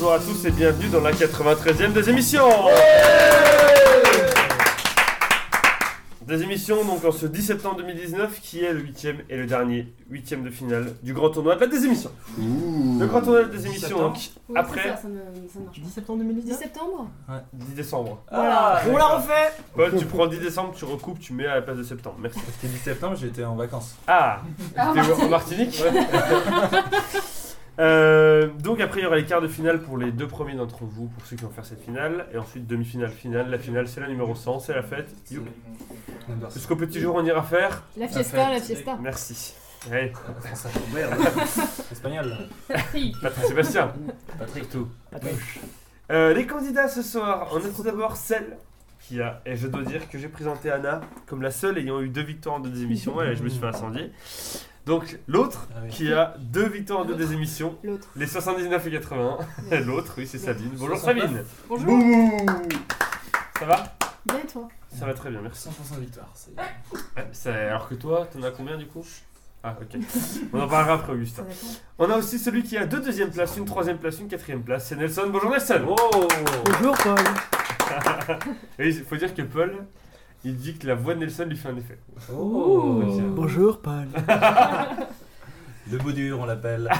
bonjour à tous et bienvenue dans la 93e des émissions Des émissions donc en ce 10 septembre 2019 qui est le 8ème et le dernier 8ème de finale du grand tournoi de la des émissions. Le grand tournoi de la des émissions donc Oui, Après- ça, ça, me- ça marche. 10 septembre 10 2019 septembre 10 décembre. Voilà. On la refait Paul, tu prends 10 décembre, tu recoupes, tu mets à la place de septembre. Merci. Parce que 10 septembre, j'étais en vacances. Ah Ah, T'es en Martinique Euh, donc après il y aura les quarts de finale pour les deux premiers d'entre vous, pour ceux qui vont faire cette finale, et ensuite demi-finale, finale. La finale c'est la numéro 100, c'est la fête. Youpi. Jusqu'au petit jour on ira faire. La fiesta, la fiesta. Merci. Allez, Espagnol. Patrick. Patrick Sébastien. Patrick. Tout. Euh, les candidats ce soir, on a tout d'abord celle qui a, et je dois dire que j'ai présenté Anna comme la seule ayant eu deux victoires en deux émissions, et je me suis fait incendier. Donc l'autre Ah oui. qui a deux victoires en deux des émissions, les 79 et 80. L'autre, oui, c'est Sabine. Bonjour 69. Sabine. Bonjour. Ça va? Bien et toi? Ça va très bien, merci. 100% victoire. c'est- Ouais, c'est- alors que toi, t'en as combien du coup? Ah, ok. On en parlera après, Augustin. On a aussi celui qui a deux deuxièmes places, une troisième place, une quatrième place. C'est Nelson. Bonjour Nelson. Oh Bonjour Paul il faut dire que Paul, il dit que la voix de Nelson lui fait un effet. Oh Bonjour Paul Le beau dur, on l'appelle.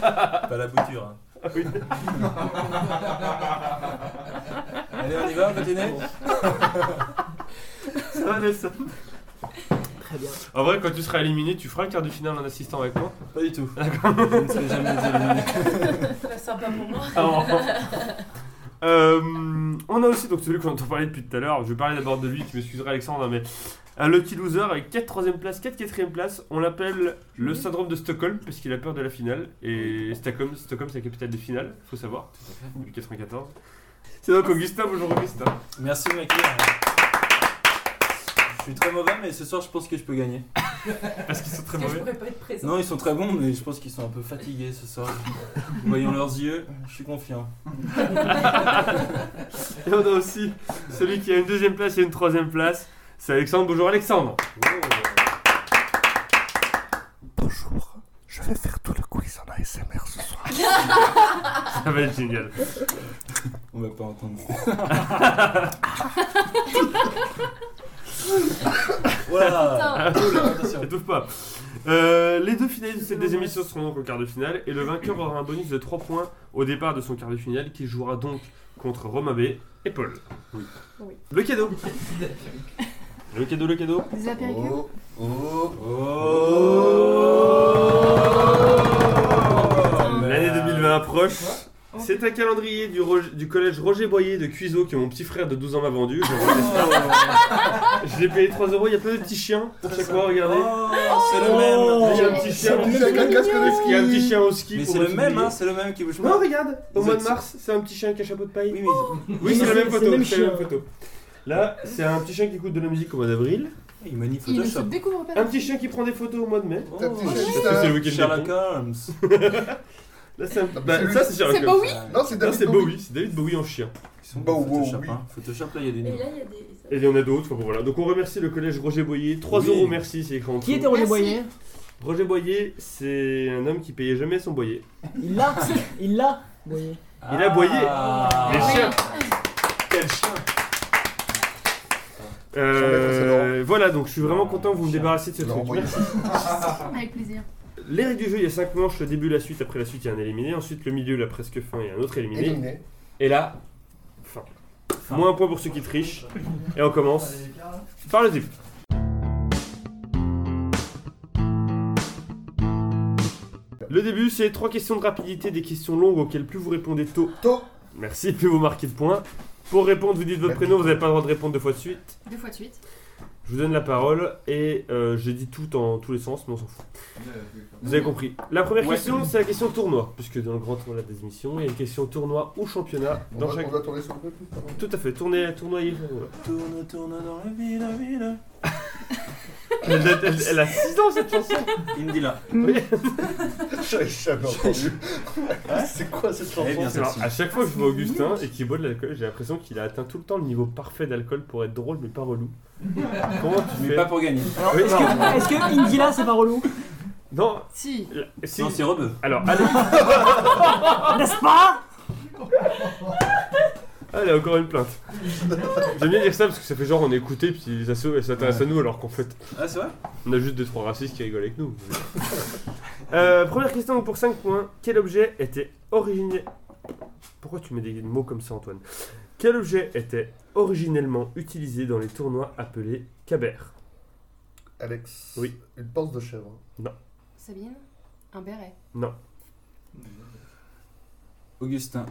Pas la bouture. hein. Ah oui. Allez, on y va, on continue Ça va Nelson? Très bien. En vrai, quand tu seras éliminé, tu feras un quart de finale en assistant avec moi Pas du tout. Je ne serai jamais éliminé. Sympa pour moi. Alors, euh, on a aussi donc celui qu'on entend parler depuis tout à l'heure. Je vais parler d'abord de lui, tu m'excuseras Alexandre, mais un lucky loser avec 4 troisième places, 4 quatrième places. On l'appelle le syndrome de Stockholm parce qu'il a peur de la finale. Et Stockholm, Stockholm c'est la capitale des finales, faut savoir, depuis 94. C'est donc Augustin, bonjour Augustin. Merci, Maki. Je suis très mauvais, mais ce soir, je pense que je peux gagner. Parce qu'ils sont très Je mauvais. pourrais pas être présent. Non, ils sont très bons, mais je pense qu'ils sont un peu fatigués ce soir. Voyons leurs yeux, je suis confiant. Et on a aussi celui qui a une deuxième place et une troisième place. C'est Alexandre, bonjour Alexandre. Bonjour, je vais faire tout le quiz en ASMR ce soir. Ça va être génial. On va pas entendre. voilà. Étouffe pas. Euh, les deux finalistes de cette des émissions seront donc au quart de finale et le vainqueur aura un bonus de 3 points au départ de son quart de finale qui jouera donc contre Romain B et Paul. Oui. Oui. Le cadeau. Le cadeau, le cadeau. Des apéritifs oh. L'année 2020 approche. C'est un calendrier du, Roger- du collège Roger Boyer de Cuiseau que mon petit frère de 12 ans m'a vendu. Je, je l'ai payé 3 euros. Il y a plein de petits chiens pour chaque fois, regardez. Oh, c'est le même. Il y a un petit chien. Un casque de Il y a un petit ski. chien au ski. Mais pour c'est le me même, hein, c'est le même qui bouge Non, pas. regarde, au Vous mois de êtes- mars, c'est un petit chien qui a chapeau de paille. Oui, mais Oui, c'est la même photo. C'est la même photo. Là, c'est un petit chien qui écoute de la musique au mois d'avril. il manie Il ne se Photoshop. découvre pas. Un petit chien qui prend des photos au mois de mai. Oh, T'as petit chien Parce que c'est le week-end Sherlock Holmes. Là, c'est un... mais bah, c'est ça, c'est Sherlock Holmes. Bowie Non, c'est Non, David c'est Bowie. Bowie. C'est David Bowie en chien. Ils sont Bah, wow, Photoshop, oui. hein. Photoshop, là, il y a des Et là, il y a des. Et il y en a d'autres. Bon, voilà. Donc, on remercie le collège Roger Boyer. 3 Oui. euros, merci. C'est écrit en Qui dessous. était Roger Merci. Boyer Roger Boyer, c'est un homme qui payait jamais son boyer. Il l'a Il l'a Boyer. Il a boyé. Ah. Les chiens. Quel chien Euh, voilà, donc je suis vraiment content que vous me débarrassiez de ce truc. Merci. Avec plaisir. Les règles du jeu, il y a 5 manches, le début, la suite, après la suite, il y a un éliminé, ensuite le milieu, la presque fin, il y a un autre éliminé, Éliminé. et là, fin. Moins un point pour ceux qui trichent, et on commence par le début. Le début, c'est trois questions de rapidité, des questions longues auxquelles plus vous répondez tôt. Tôt. Merci, plus vous marquez de points. Pour répondre, vous dites votre prénom, vous n'avez pas le droit de répondre deux fois de suite. Deux fois de suite. Je vous donne la parole et euh, je dis tout en tous les sens, mais on s'en fout. Vous avez compris. La première Ouais. question, c'est la question tournoi, puisque dans le grand tournoi des émissions, il y a une question tournoi ou championnat On dans va, chaque. on va tourner sur le pardon. Tout à fait, tournez, tournoyer. voilà. Tourne, tourne dans la ville, la ville. Elle, elle- elle- elle a 6 ans cette chanson. Indila. J'avais entendu. C'est quoi cette Eh bien, chanson Alors, celle-ci. à chaque fois que je vois Augustin et qu'il boit de l'alcool, j'ai l'impression qu'il a atteint tout le temps le niveau parfait d'alcool pour être drôle mais pas relou. Comment tu Mais fais pas pour gagner. Oui, est-ce non. que, est-ce que Indila c'est pas relou? Non, Si. la- si- Non, c'est rebeu. Alors, allez. N'est-ce pas? Allez, encore une plainte. J'aime bien dire ça parce que ça fait genre on est écouté puis ça se- ça s'intéresse à nous alors qu'en fait Ah, c'est vrai? on a juste deux trois racistes qui rigolent avec nous. Euh, première question pour 5 points. Quel objet était originel Pourquoi tu mets des mots comme ça Antoine? Quel objet était originellement utilisé dans les tournois appelés Caber Alex. Oui. Une panse de chèvre. Sabine? Un béret? Non. Augustin,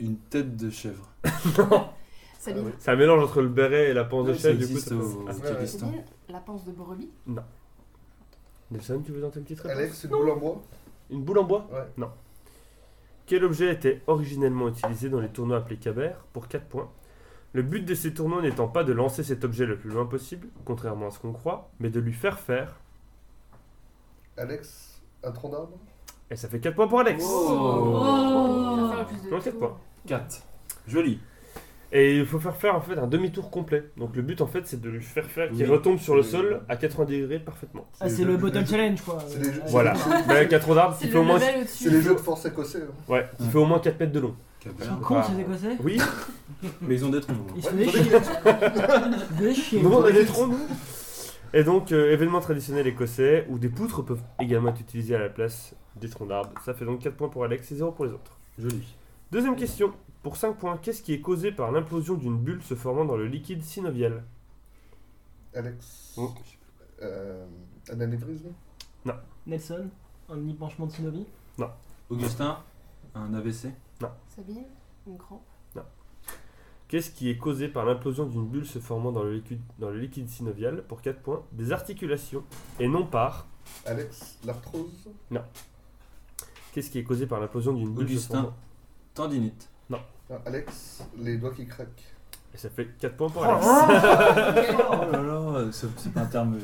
une tête de chèvre. C'est un mélange entre le béret et la panse de Ouais, ça chèvre du coup. existe ça au Ah, Ouais. Kyrgyzstan. La panse de brebis Nelson, tu veux tenter une petite réponse Alex, une boule en bois? Une boule en bois? Ouais. Quel objet était originellement utilisé dans les tournois appelés Caber pour 4 points? Le but de ces tournois n'étant pas de lancer cet objet le plus loin possible, contrairement à ce qu'on croit, mais de lui faire faire. Alex, un tronc d'arbre? Et ça fait 4 points pour Alex Oh Ça fait le plus de Non, tours. 4. Joli. Et il faut faire faire en fait un demi-tour complet. Donc le but en fait c'est de lui faire faire qu'il Oui. retombe sur le C'est- sol à 80 degrés parfaitement. Ah, c'est le bottle challenge quoi. C'est les jeux- Voilà. Mais avec 4 d'arbre C'est qui le fait au moins level C'est au-dessus. les jeux de force écossais. hein. ouais, qui fait au moins 4 mètres de long. Ils sont cons ces écossais Oui, Mais ils ont des troncs. Ils se Ouais, font des chier. Des chier. nous on a des troncs nous. Et donc euh, événement traditionnel écossais où des poutres peuvent également être utilisées à la place des troncs d'arbres. Ça fait donc 4 points pour Alex et 0 pour les autres. Joli. Deuxième question. Pour 5 points, qu'est-ce qui est causé par l'implosion d'une bulle se formant dans le liquide synovial? Alex. Oh. Euh, un anévrisme? Nelson, un épanchement de synovie. Augustin, un AVC. Sabine Une crampe? Qu'est-ce qui est causé par l'implosion d'une bulle se formant dans le liquide, dans le liquide synovial? Pour 4 points, des articulations et non par. Alex, l'arthrose? Qu'est-ce qui est causé par l'implosion d'une bulle se formant? Tendinite. Ah, Alex, les doigts qui craquent. Et ça fait 4 points pour Oh, Alex. Oh là là, c'est c'est pas un terme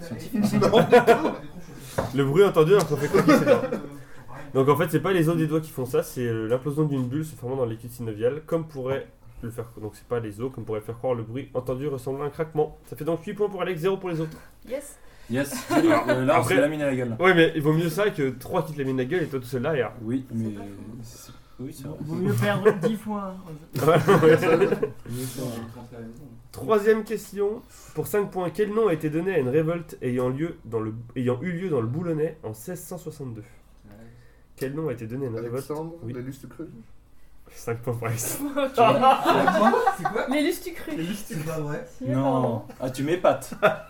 scientifique. Le bruit entendu alors qu'on fait quoi qui sait pas. Donc en fait, c'est pas les os des doigts qui font ça, c'est euh, l'implosion d'une bulle se formant dans le liquide synovial, comme pourrait le faire. Donc c'est pas les os, comme pourrait faire croire le bruit entendu ressemblant à un craquement. Ça fait donc 8 points pour Alex, 0 pour les autres. Yes Yes. Euh, Là, on Après- se la mine à la gueule. Ouais, mais il vaut mieux ça que 3 qui te la mine la gueule et toi tout seul derrière. Oui, mais. c'est- Oui, c'est vrai. Vaut mieux perdre 10 fois. Troisième question. Pour 5 points, quel nom a été donné à une révolte ayant, lieu dans le, ayant eu lieu dans le Boulonnais en 1662 Quel nom a été donné à une révolte Alexandre, Oui. les lustres crus. 5 points pour Alex. Les lustres tu cru C'est pas vrai. Non. Ah, tu m'épates. Bravo,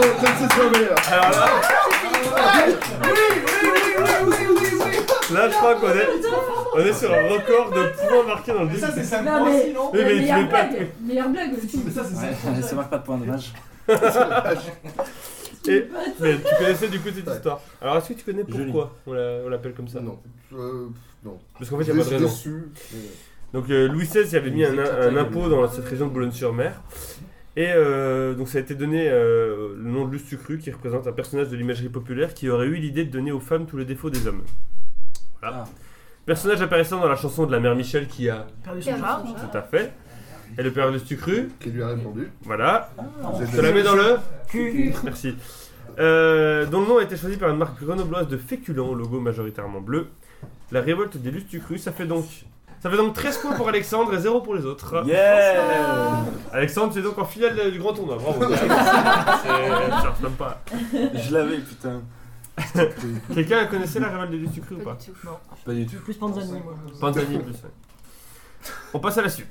peut-être c'est ça meilleur. Alors là, là je crois qu'on est, on est sur un record de points marqués dans le Mais ça, c'est 5 Non, points mais- aussi, non Oui, mais tu meilleure mets pas. blague, meilleure blague aussi. Mais ça, c'est 5 points. Ouais, ça marque pas de point dommage. Et, mais tu connaissais du coup cette histoire. Alors est-ce que tu connais Joli. pourquoi on la- on l'appelle comme ça? Non. Euh, non. Parce qu'en fait, il n'y a pas de Déçu, raison. déçu, mais- Donc euh, Louis XVI avait mis un, un impôt dans cette région de Boulogne-sur-Mer. Et euh, donc ça a été donné euh, le nom de Lustucru qui représente un personnage de l'imagerie populaire qui aurait eu l'idée de donner aux femmes tous les défauts des hommes. Voilà. Ah. Personnage apparaissant dans la chanson de la mère Michel qui a Perdu son son tout à fait. Et le père Lustucru, qui lui a répondu. voilà. Êtes Je te la mets dans le Cul. Merci. Euh, dont le nom a été choisi par une marque grenobloise de féculents logo majoritairement bleu. La révolte des Lustucrus, ça fait donc ça fait donc 13 points pour Alexandre et 0 pour les autres. Yeah Alexandre, c'est donc en finale du grand tournoi. Bravo. C'est- ça ressemble pas. Je l'avais, putain. Quelqu'un connaissait la révolte des Lustucrus ou Pas pas du tout. Pas du tout. Plus Panzani, moi. Panzani plus. ouais. On passe à la suite.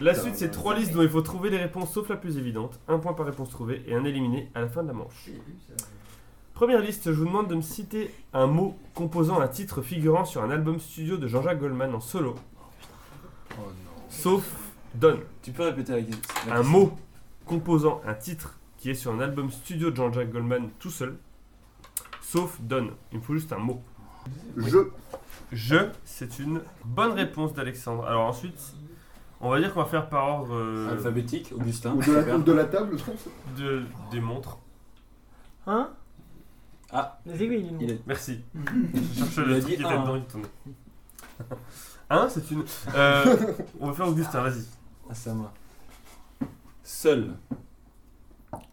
La suite, c'est trois listes dont il faut trouver les réponses sauf la plus évidente. Un point par réponse trouvée et un éliminé à la fin de la manche. Première liste, je vous demande de me citer un mot composant un titre figurant sur un album studio de Jean-Jacques Goldman en solo, Oh non. sauf Donne. Tu peux répéter la, la question Un mot composant un titre qui est sur un album studio de Jean-Jacques Goldman tout seul, sauf Donne. Il me faut juste un mot. Je. Je, c'est une bonne réponse d'Alexandre. Alors ensuite, on va dire qu'on va faire par ordre euh, Alphabétique, Augustin. Ou de la, ou de la table, non de, des montres. Hein? Ah. Les aiguilles. Il est... Merci. Je cherchais Il le a truc dit qui était un. dedans, il tournait. Un, c'est une. Euh, on va faire Augustin, vas-y. Ah, c'est à moi. Seul.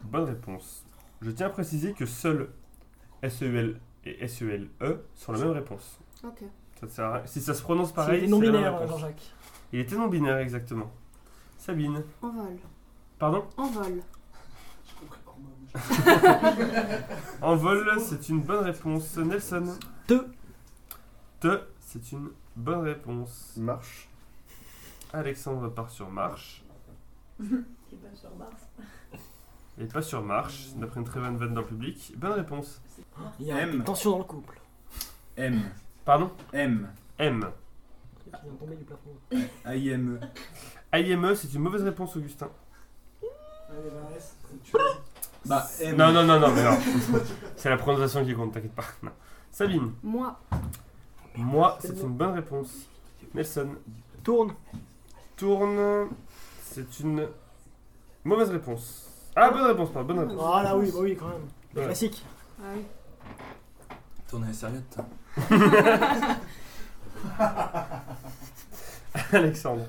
Bonne réponse. Je tiens à préciser que seul SEL et SELE sont la même réponse. Ok. Ça sert à rien. Si ça se prononce pareil, c'est la même réponse. Jean-Jacques. Il était non binaire exactement. Sabine. En vol. Pardon? En vol. En vol, c'est une bonne réponse. Nelson. Te. Te, c'est une bonne réponse. Marche. Alexandre part sur marche. Qui va sur Mars. Et pas sur marche, d'après une très bonne vanne dans le public. Bonne réponse. Il y a M. une tension dans le couple. M. Pardon? M. M. Qui vient tomber du plafond. IME. IME, c'est une mauvaise réponse, Augustin. Bah, M. Non, non, non, non, mais non. C'est la prononciation qui compte, t'inquiète pas. Non. Sabine. Moi. Moi, c'est une bonne réponse. Nelson. Tourne. Tourne, c'est une mauvaise réponse. Ah, bonne réponse, pas bonne réponse. Ah là oui, bah oui quand même. Les Ouais. classiques. Ah oui. Tourner les serviettes. Alexandre.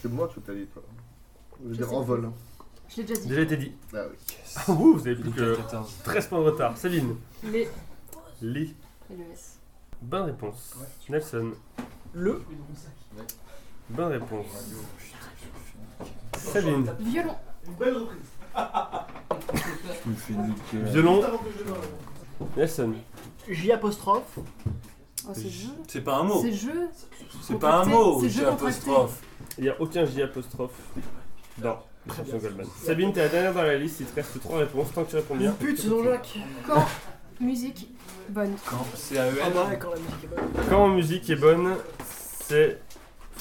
C'est moi tout à l'heure, toi. Je veux Je dire sais en vol. Je l'ai déjà dit. Déjà été dit. Ah oui. Ah, ouh, vous avez plus que est 14. 13 points de retard. Sabine. Les. Lee. Et le S. Bonne réponse. Nelson. Le. Bonne réponse. Sabine. Violon. Je me fais niquer. Violon. Nelson. J apostrophe. Oh, c'est jeu. C'est pas un mot. C'est jeu. C'est pas un mot. C'est J'ai jeu contracté. apostrophe. Il n'y a aucun J apostrophe dans Christian Goldman. Sabine, t'es la dernière dans la liste. Il te reste 3 réponses. Tant que tu réponds bien. Pute, Jean-Jacques. Quand musique bonne. Quand C'est AEL. Ah bah ouais, quand la musique est bonne. Quand musique est bonne, c'est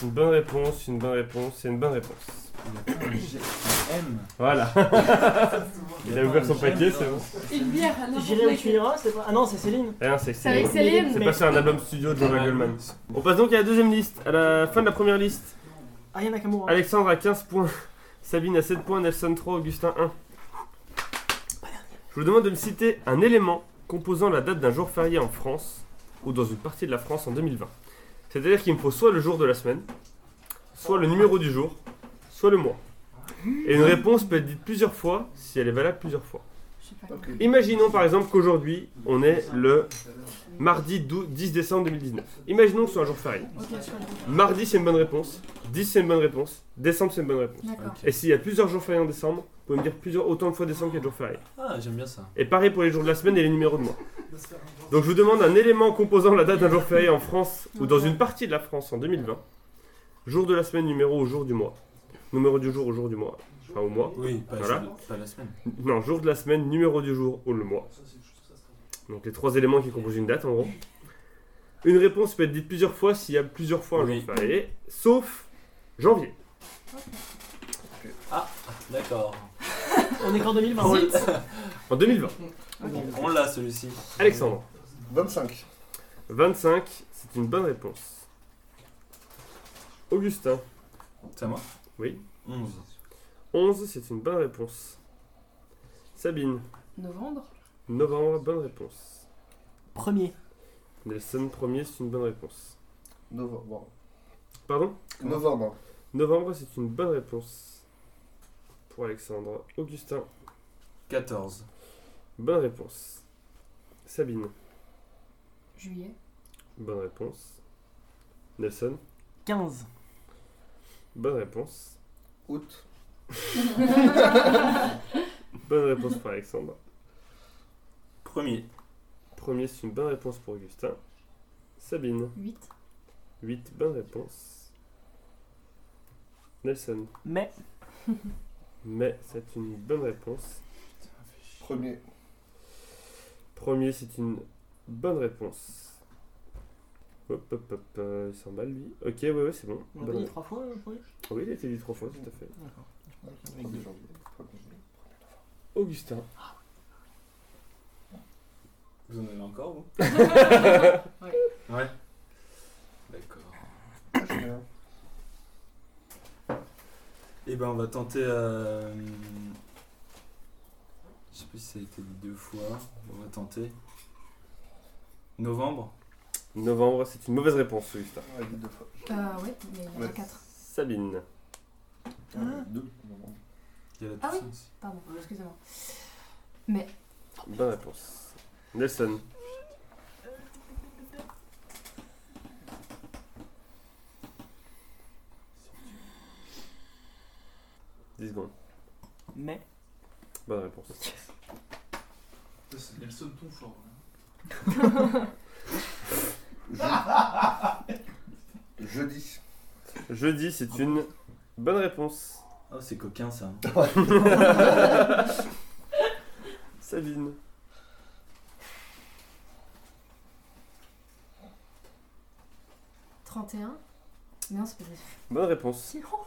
une bonne réponse, une bonne réponse, c'est une bonne réponse. M. Voilà. Il a ouvert son paquet, c'est bon. Une bière. à J'irai où tu laquelle. iras, c'est pas. Ah non, c'est Céline. Eh non, c'est C'est avec. Céline. C'est pas sur un album studio de Jean Goldman. On passe donc à la deuxième liste. À la fin de la première liste, Aya Nakamura. Alexandre a 15 points, Sabine a 7 points, Nelson 3, Augustin 1. Je vous demande de me citer un élément composant la date d'un jour férié en France ou dans une partie de la France en 2020. C'est-à-dire qu'il me faut soit le jour de la semaine, soit le numéro du jour, soit le mois. Et une réponse peut être dite plusieurs fois si elle est valable plusieurs fois. Imaginons par exemple qu'aujourd'hui on est le mardi 12 10 décembre 2019. Imaginons que ce soit un jour férié. Mardi c'est une bonne réponse, 10 c'est une bonne réponse, décembre c'est une bonne réponse. Et s'il y a plusieurs jours fériés en décembre, vous pouvez me dire plusieurs, autant de fois décembre qu'il y a de jours fériés. Ah, j'aime bien ça. Et pareil pour les jours de la semaine et les numéros de mois. Donc je vous demande un élément composant la date d'un jour férié en France ou dans une partie de la France en 2020. Jour de la semaine, numéro au jour du mois. Numéro du jour au jour du mois. Enfin au mois. Oui, pas, Voilà. pas la semaine. Non, jour de la semaine, numéro du jour ou le mois. Donc les trois éléments qui composent une date en gros. Une réponse peut être dite plusieurs fois s'il y a plusieurs fois un Oui. jour férié, sauf janvier. D'accord. On est qu'en 2020. En 2020. On l'a celui-ci. Alexandre. 25. 25, c'est une bonne réponse. Augustin. C'est à moi Oui. 11. 11, c'est une bonne réponse. Sabine. Novembre. Novembre, bonne réponse. Premier. Nelson, premier, c'est une bonne réponse. Novembre. Pardon? Novembre. Novembre, c'est une bonne réponse. Pour Alexandre. Augustin, 14. bonne réponse. Sabine, Juillet. bonne réponse. Nelson, 15. Bonne réponse. Août. Bonne réponse pour Alexandre. Premier. Premier, c'est une bonne réponse pour Augustin. Sabine, 8. 8, bonne réponse. Nelson, Mais. mais c'est une bonne réponse. Premier. Premier, c'est une bonne réponse. Hop, hop, hop, euh, il s'emballe lui. Ok, ouais, ouais, c'est bon. On a Bonne dit trois fois le premier Oui, il a été dit trois fois, tout à fait. D'accord. 1er janvier. 1er janvier. Augustin. Vous en avez encore, vous Ouais. Ouais. D'accord. Et ben on va tenter. Euh... Je sais plus si ça a été dit deux fois. On va tenter. Novembre. Novembre, c'est une mauvaise réponse. On l'a dit deux fois. Euh, ouais, mais il y en a Ouais. 4. Sabine. Ah, Deux. novembre. Il y a la Ah oui. Toussaint. Pardon, excusez-moi. Bonne réponse. Nelson. Dix secondes. Mais. Bonne réponse. C'est Nelson ton fort. Jeudi. Jeudi, c'est une bonne réponse. Oh, c'est coquin ça. Sabine. « 31 Mais non, c'est pas. Bonne réponse. Oh.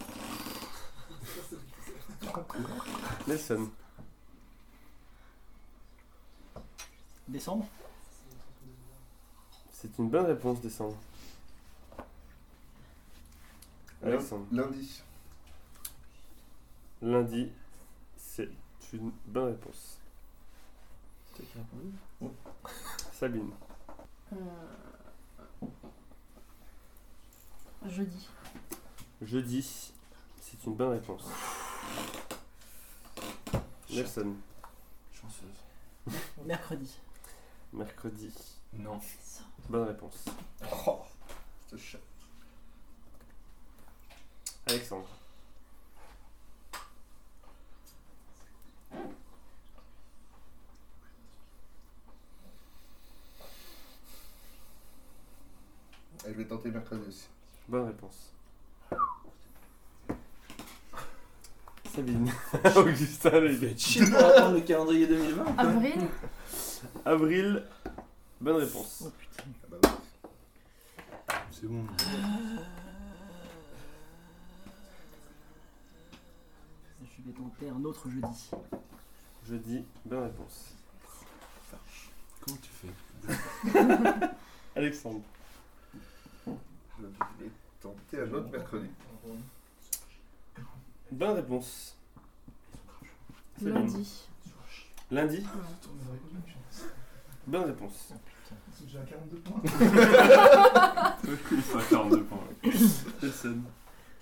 Nelson. Décembre? C'est une bonne réponse, décembre. Alexandre. Lundi. Lundi, c'est une bonne réponse. C'est qui Sabine. Euh, Jeudi. Jeudi, c'est une bonne réponse. Nelson. Chanceuse. Mercredi. Mercredi, Non. Bonne réponse. Oh, c'est cher. Alexandre. Et je vais tenter mercredi aussi. Bonne réponse. Sabine. Augustin, les gars. Pour attendre le calendrier 2020. Avril. Avril, bonne réponse. Oh putain. Ah bah oui. C'est bon. Je vais tenter un autre jeudi. Jeudi, bonne réponse. Comment tu fais Alexandre. Je vais tenter un autre mercredi. Bonne réponse. Lundi. Lundi, Ouais. Bonne réponse. J'ai un 42 points. Il faut 42 points. Nelson.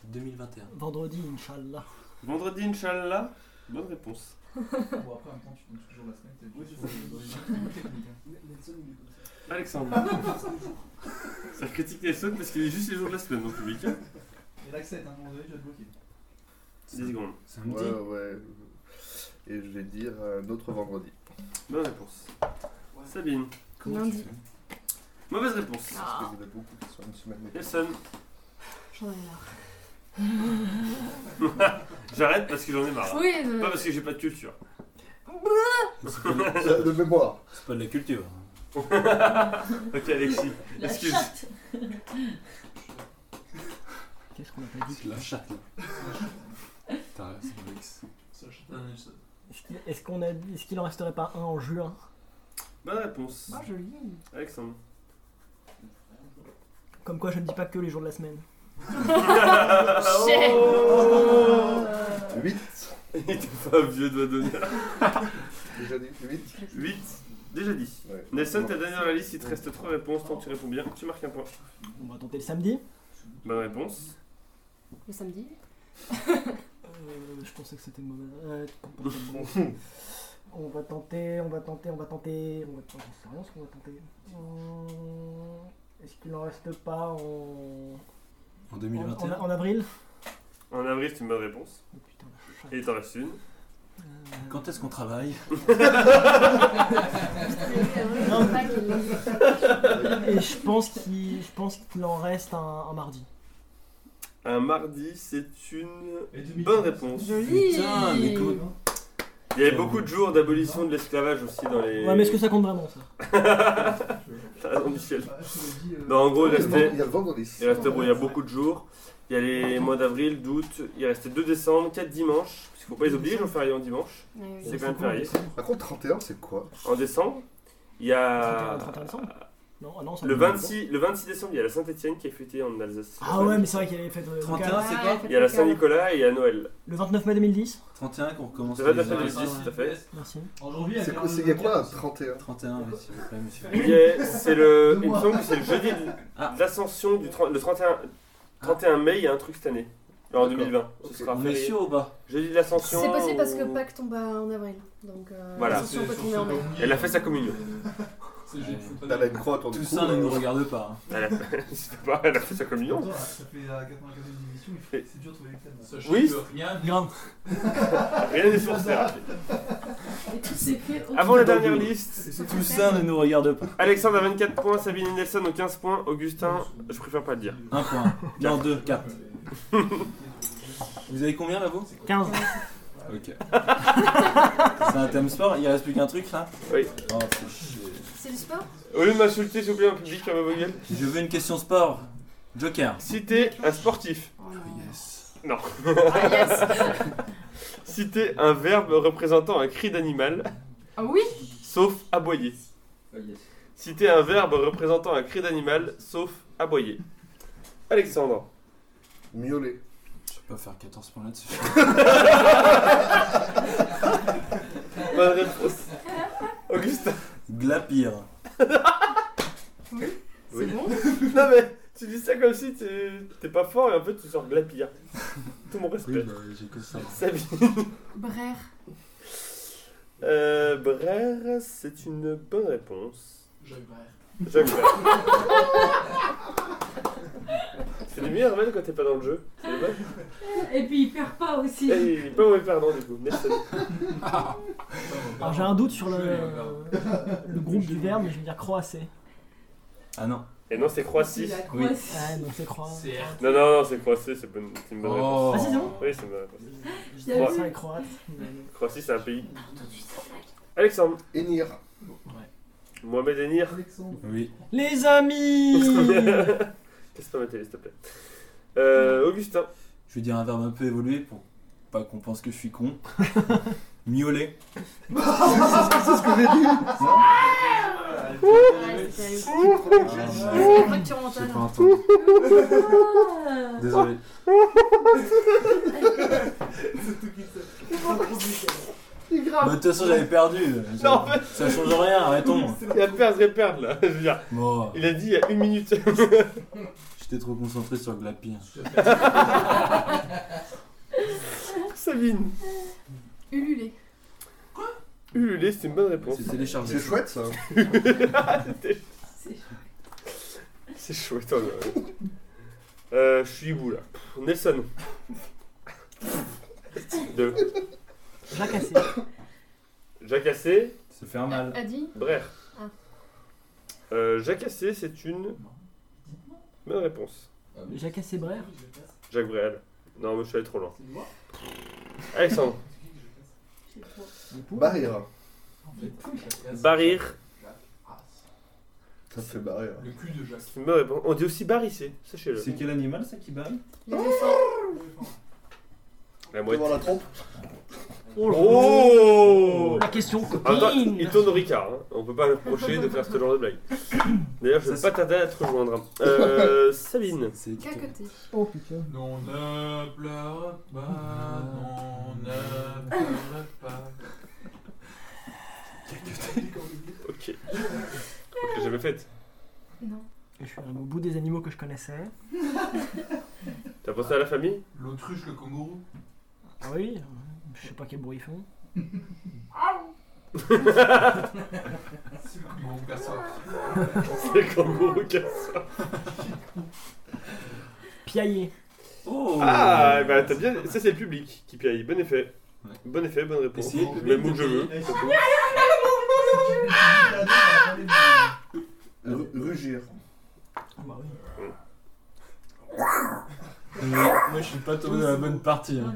2021. Vendredi, Inch'Allah. Vendredi, Inch'Allah, bonne réponse. Bon, après, en même temps, tu donnes toujours la semaine. c'est dans les- techniques, hein. Il. Alexandre. Ça critique Nelson parce qu'il est juste les jours de la semaine dans le public. hein. Et l'accès, à un moment donné, je vais te bloquer. 10 secondes. Samedi. Ouais, ouais. Et je vais dire un autre vendredi. Bonne réponse. Sabine. Comment Lundi. tu fais? Mauvaise réponse. Parce Ah, qu'il y en a beaucoup qui sont une semaine. mais- Nelson. j'en ai marre. J'arrête parce que j'en ai marre. Oui, Pas parce que j'ai pas de culture. C'est pas, de- mémoire. c'est pas de la culture. Ok, Alexis. La Excuse. chatte Qu'est-ce qu'on a pas dit C'est la chatte. T'as raison, Alex. Ça, je sais pas, Nelson. Est-ce qu'il est-ce qu'on a dit- est-ce qu'il en resterait pas un en juin? Bonne réponse. Je lis. Alexandre. Comme quoi je ne dis pas que les jours de la semaine. Chais. Oh 8. Il était pas vieux doigt d'honneur. Déjà dit 8. 8. Déjà dit. Ouais. Nelson, t'es dernier dans la liste, il te reste 3 réponses. Tant que tu réponds bien, tu marques un point. On va tenter le samedi. Bonne réponse. Le samedi. Euh, je pensais que c'était une mauvaise. Euh, bon. On va tenter, on va tenter, on va tenter. On va tenter. C'est rien ce qu'on va tenter. Hum, Est-ce qu'il en reste pas en, En en, 2021. en- en avril? En avril, c'est une bonne réponse. Oh putain, la chatte. Et il t'en reste une. Euh, Quand est-ce qu'on travaille? Et je pense qu'il je pense qu'il en reste un, un mardi. Un mardi, c'est une Et 2000. bonne réponse. Joli. Putain, mais comment- Il y avait beaucoup de jours d'abolition de l'esclavage aussi dans les. Ouais, mais est-ce que ça compte vraiment ça T'as raison, Michel. Non, en gros, il Il y a le restait. il y a le vendredi. Il restait bon, il y a beaucoup de jours. Il y a les mois d'avril, d'août, il restait 2 décembre, 4 dimanches. Parce qu'il faut pas les oublier, les jours fériés en dimanche. C'est quand même férié. Par contre, 31, c'est quoi? En décembre, il y 31 a. 31 décembre Non, ah non, ça Le me dit 26, le 26 décembre, il y a la Saint-Etienne qui est fêtée en Alsace. Ah ouais, mais c'est vrai qu'il y avait fait. euh, 31, donc, c'est Ah, quoi elle fait Il y a la le. Saint-Nicolas et il y a Noël. Le 29 mai 2010 31 qu'on recommence. C'est vrai, les t'as fait heures. les 10, tout à fait. Merci. En janvier, C'est il y a quoi, c'est- a quoi un 31 31, oui, s'il vous plaît, monsieur. A- C'est le. Il me semble que c'est le jeudi de Ah. l'ascension du 30 le 31, 31 mai, il y a un truc cette année. En 2020. Ce sera férié. sûr ou pas Jeudi de l'Ascension. C'est possible parce que Pâques tombe en avril. Donc, euh, Voilà. l'Ascension peut tomber en mai. Elle a fait sa communion. C'est j'ai foutu Elle a une croix autour du Tout cou. ça ne euh, nous regarde pas. hein. Elle a, C'était pas- elle a fait sa communion. Ça fait la 94 division, il faut- c'est dur de trouver les thèmes. Sachez Oui. que rien Grave. Rien n'est forcé. Et tout s'est fait au Avant la dernière liste, Tout ça ne nous regarde pas. Alexandre a 24 points, Sabine et Nelson ont 15 points, Augustin, je préfère pas le dire. Un point. Non, deux, quatre. Vous avez combien là vous? 15. Ok. C'est un thème sport, il reste plus qu'un truc là? Oui. Oh, c'est chier. C'est du sport? Au lieu de m'insulter, s'il vous plaît, en public, fermez vos gueules. Je veux une question sport. Joker. Citez un sportif. Oh non. Yes. Non. Ah yes Citez un verbe représentant un cri d'animal, Ah oui? Sauf aboyer. Citez un verbe représentant un cri d'animal, sauf aboyer. Alexandre. Miauler. Je vais pas faire 14 points là-dessus. Bonne réponse. Augustin. Glapir. C'est Oui. bon Non mais, tu dis ça comme si t'es t'es pas fort et en fait tu sors glapir. Tout mon respect. bah, j'ai que ça. Sabine. Brère. Euh, Brère, c'est une bonne réponse. Jacques Brère. Jacques Brère. C'est les meilleurs remèdes quand t'es pas dans le jeu. C'est dommage. Et puis il perd pas aussi. Eh, il est pas mauvais perdant du coup. Nelson. Alors j'ai un doute sur le, le groupe du verbe, mais je vais dire croasser. Ah non. Et non, c'est Croatie. Oui. Croatie. Ah, donc c'est. C'est R. Non, non, non, c'est Croatie, c'est bonne- c'est une bonne réponse. Oh. Ah, si, c'est bon Oui, c'est une bonne réponse. Je C'est vu. les croates. Croatie, c'est un pays. Alexandre. Enir. Mohamed Enir. Alexandre. Oui. Les amis Laisse pas ma télé, s'il te plaît. Euh, Augustin. Je vais dire un verbe un peu évolué pour pas qu'on pense que je suis con. Miauler. C'est ce que j'ai dit. Fracture mentale. Désolé. Bah, de toute façon, j'avais perdu. Non, Ça change rien, arrêtons. Il a perdre et perdre là. Je veux dire, Bon, il a dit il y a une minute. j'étais trop concentré sur Glapir. Sabine. Ululé. Ululé, c'est une bonne réponse. C'est téléchargé. C'est chouette ça. C'était- C'est chouette. hein, ouais. Euh, je suis hibou là. Nelson. Deux. Jacques Assé. Jacques Assé, Se faire mal. A dit Brère. Ah. Euh, Jacques Assé, c'est une bonne réponse. Jacques Assé Brère. Jacques Bréal. Non, mais je suis allé trop loin. Alexandre. Barrière. Barrir, Ça fait barrière. Le cul de Jacques. bonne réponse. On dit aussi barrisser, sachez-le. C'est quel animal ça qui balle L'éléphant. La moitié. Devant la trompe. Oh, là Oh La question coquine il tourne au Ricard, hein. on peut pas reprocher de faire ce genre de blague. D'ailleurs, je vais Ça, pas tarder à te rejoindre. Euh, Sabine. C'est Caqueté. Oh putain. Non, ne pleure pas, non, ne pleure pas. Ok. Ok, jamais faite. Non. Je suis au bout des animaux que je connaissais. T'as pensé à la famille? L'autruche, le kangourou. Ah oui, je sais pas quel bruit ils font. C'est le kangourou perçoit. C'est le kangourou ça. Piailler. Oh Ah, bah t'as bien. Ça, c'est le public qui piaille. Bon effet. Ouais. Bon effet, bonne réponse. Essayez le Le public même mot de que je veux. Rugir. Bah oui. Moi je suis pas tombé dans la bonne partie. Hein.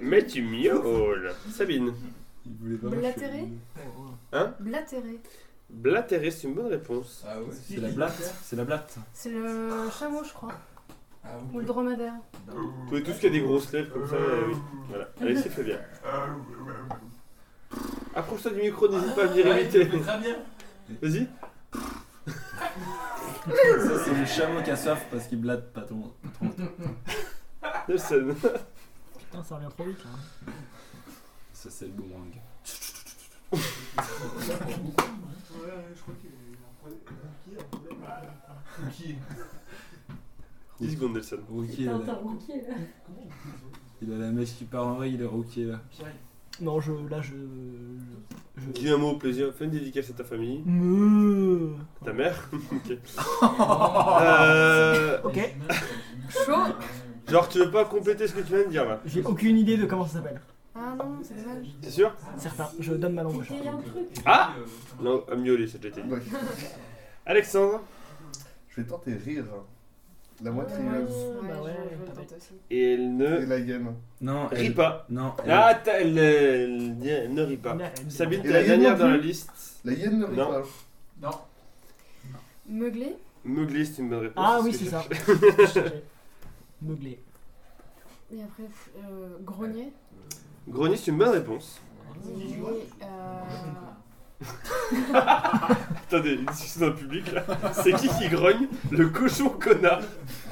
Mais tu miaules. Sabine. Il voulait pas Blatéré Blatéré. Blatéré, c'est une bonne réponse. Ah ouais C'est la blatte. C'est la blatte. C'est le chameau, je crois. Ah Ou le dromadaire. Tout, tout ce qui a des grosses lèvres comme ça, euh, oui. Voilà. Allez, c'est fait bien. Approche-toi du micro, n'hésite pas à venir imiter. Très bien. Vas-y. Ça c'est le chameau qui a soif parce qu'il blatte pas trop. trop. Nelson. Putain, ça revient trop vite là. Ça c'est le boomerang. Ouais, je crois qu'il est un problème. Qui est un problème Qui 10 secondes, Nelson. Rookie, Putain, là. t'as rookie là. Il a la mèche qui part en vrai, il est rookie là. Non, je, là, je. je, Dis un mot au plaisir, fais une dédicace à ta famille, Me- à ta mère. ok. Euh, Ok. Chaud genre, tu veux pas compléter ce que tu viens de dire là J'ai aucune idée de comment ça s'appelle. Ah non, c'est dommage. C'est sûr? Certain, je donne ma langue au chat. Il y a un truc. Ah Non, à miauler, ça a déjà été dit. Ouais. Alexandre? Je vais tenter rire. La Ouais, moitié bah ouais, et elle et ne la hyène. Non, rit elle... pas. Non, elle... Ah, t'as- elle, elle, elle ne rit pas. Sabine, Et t'es la la hyène dernière non dans la plus liste. La hyène ne rit Non. pas. Non. Meugler Mowgli, c'est une bonne réponse. Ah ce oui, que c'est je ça. cherchais. Meugler. Et après, euh, grogner Grogner, c'est une bonne réponse. Et, euh, Attendez, une discussion dans le public là. C'est qui qui grogne Le cochon connard.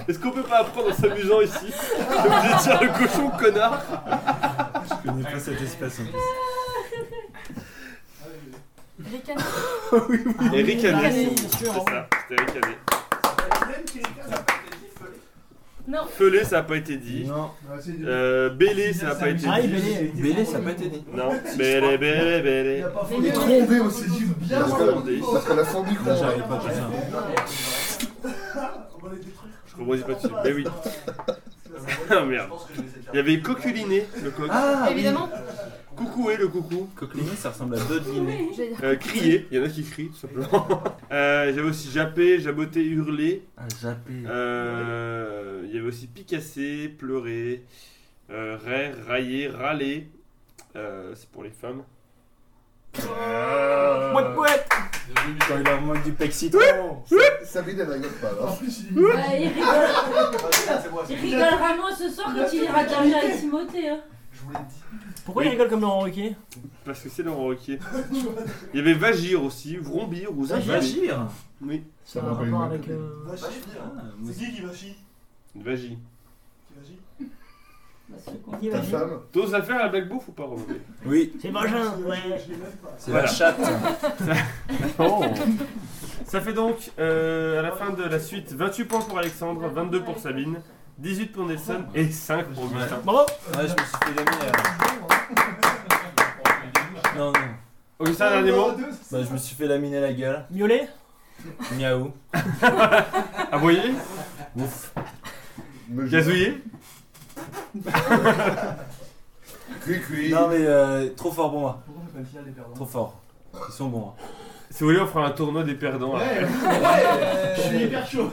Est-ce qu'on peut pas apprendre en s'amusant ici de vous dire le cochon connard Je connais pas cette espèce en plus. ricaner Et ricaner, Ricaner, c'est bien sûr, c'est ça, c'était ricaner. Non. Feulé, ça a pas été dit. Non, Euh, bêlé, ça a pas été Ah, il dit. bélé. Bélé, ça a pas été dit. Non, bélé, bélé, bélé. Et tromper aussi. Bien Parce sûr. que- Parce qu'elle a son micro. J'arrive pas à faire ça. Je rebondis pas dessus. Mais oui. Ah merde. Il y avait coculiné, le coq. Ah Évidemment. Coucoué, le coucou. Coquelinet, ça ressemble à dire Euh, crier, il y en a qui crient tout simplement. Euh, J'avais aussi jappé, jaboté, hurler. Ah, jappé. Euh, Il y avait aussi picasser, pleurer, euh, rire, railler, râler. Euh, C'est pour les femmes. Mouette, mouette. Quand il leur manque du pec citron. Sabine, elle rigole pas là. Bah, il rigole. Il rigolera moins ce soir quand il ira dormir avec Timothée. Hein. Pourquoi il rigole comme Laurent Ruquier Parce que c'est Laurent Roquier. Il y avait vagir aussi, vrombir ou zagier. Vagir? Oui, Ça a Ça un va pas rapport une avec. meuf. euh, Ah, C'est qui qui va chier vagir? Qui va chier Bah, qui Ta va dire femme. T'oses la faire la black bouffe ou pas Romain? Oui, C'est vagin, ouais. c'est Voilà. la chatte. Ça fait donc, euh, à la fin de la suite, 28 points pour Alexandre, 22 pour Sabine, 18 pour Nelson et 5 pour Augustin. Bravo Ouais, je me suis fait gagner. euh. Non, non. Augustin, un dernier mot Bah, je me suis fait laminer la gueule. Miaulet Miaou. Aboyer Ouf. Me Gazouiller Cui cui. Non, mais euh, trop fort pour moi. Pourquoi on fait pas le final des perdants? Trop fort. Ils sont bons. hein. Si vous voulez, on fera un tournoi des perdants. après. Je suis hyper chaud.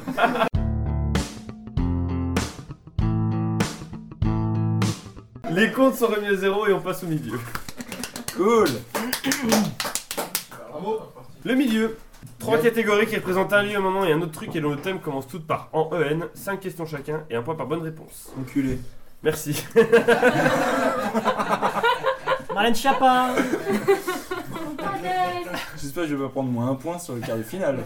Les comptes sont remis à zéro et on passe au milieu. Cool. Bravo. Le milieu. Trois catégories qui représentent un lieu, un moment et un autre truc et dont le thème commence toutes par en EN. 5 questions chacun et un point par bonne réponse. Enculé. Merci. Marlène Schiappa Bordel. J'espère que je vais pas prendre moins un point sur le quart de finale.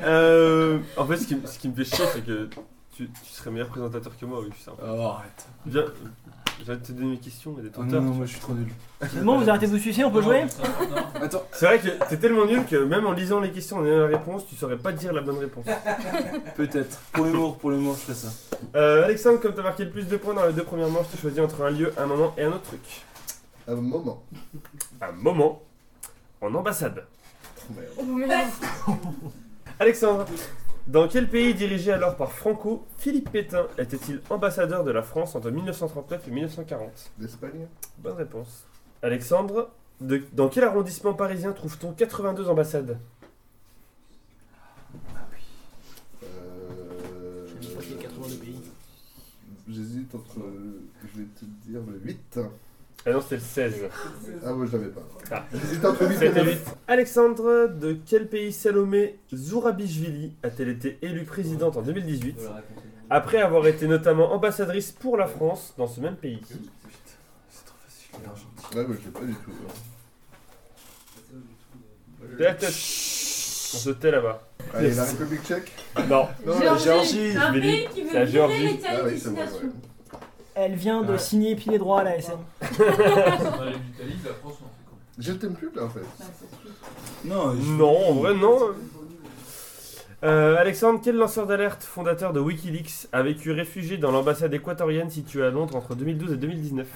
Euh, en fait, ce qui, ce qui me fait chier, c'est que tu, tu serais meilleur présentateur que moi, Augustin. Oh, arrête. Viens, je vais te donner mes questions et des Oh, tenteurs. non, non, moi je suis trop nul. C'est bon, vous arrêtez de vous sucer, on peut jouer Attends. C'est vrai que t'es tellement nul que même en lisant les questions en ayant la réponse, tu saurais pas dire la bonne réponse. Peut-être. Pour l'humour, pour l'humour, je ferai ça. Euh, Alexandre, comme t'as marqué le plus de points dans les deux premières manches, tu choisis entre un lieu, un moment et un autre truc. Un moment. Un moment en ambassade. Oh, merde. Oh merde. Alexandre, dans quel pays dirigé alors par Franco, Philippe Pétain était-il ambassadeur de la France entre 1939 et 1940 L'Espagne. Bonne réponse. Alexandre, de- dans quel arrondissement parisien trouve-t-on 82 ambassades? Euh... J'ai pas fait 82 pays. J'hésite entre. Je vais te dire le 8. Ah non, c'était le 16. Ah ouais, je l'avais pas. Ah. J'hésite entre 8 et C'était 9. 8. Alexandre, de quel pays Salomé Zourabichvili a-t-elle été élue présidente en 2018 après avoir été notamment ambassadrice pour la France dans ce même pays? C'est trop facile. Ouais, ouais, je l'ai pas du tout. De la tête. On se tait là-bas. Allez, la République tchèque? Non. Non, la Géorgie. Géorgie. Un je vais pays dire. qui veut C'est la virer Géorgie. Ah oui, c'est destinations. ouais. Elle vient de Ouais. signer pied droit à la SM. On a l'Italie, la France, on en fait quoi Je t'aime plus là en fait. Bah. Non, je- Non, en vrai, non. Euh, Alexandre, quel lanceur d'alerte fondateur de Wikileaks a vécu réfugié dans l'ambassade équatorienne située à Londres entre 2012 et 2019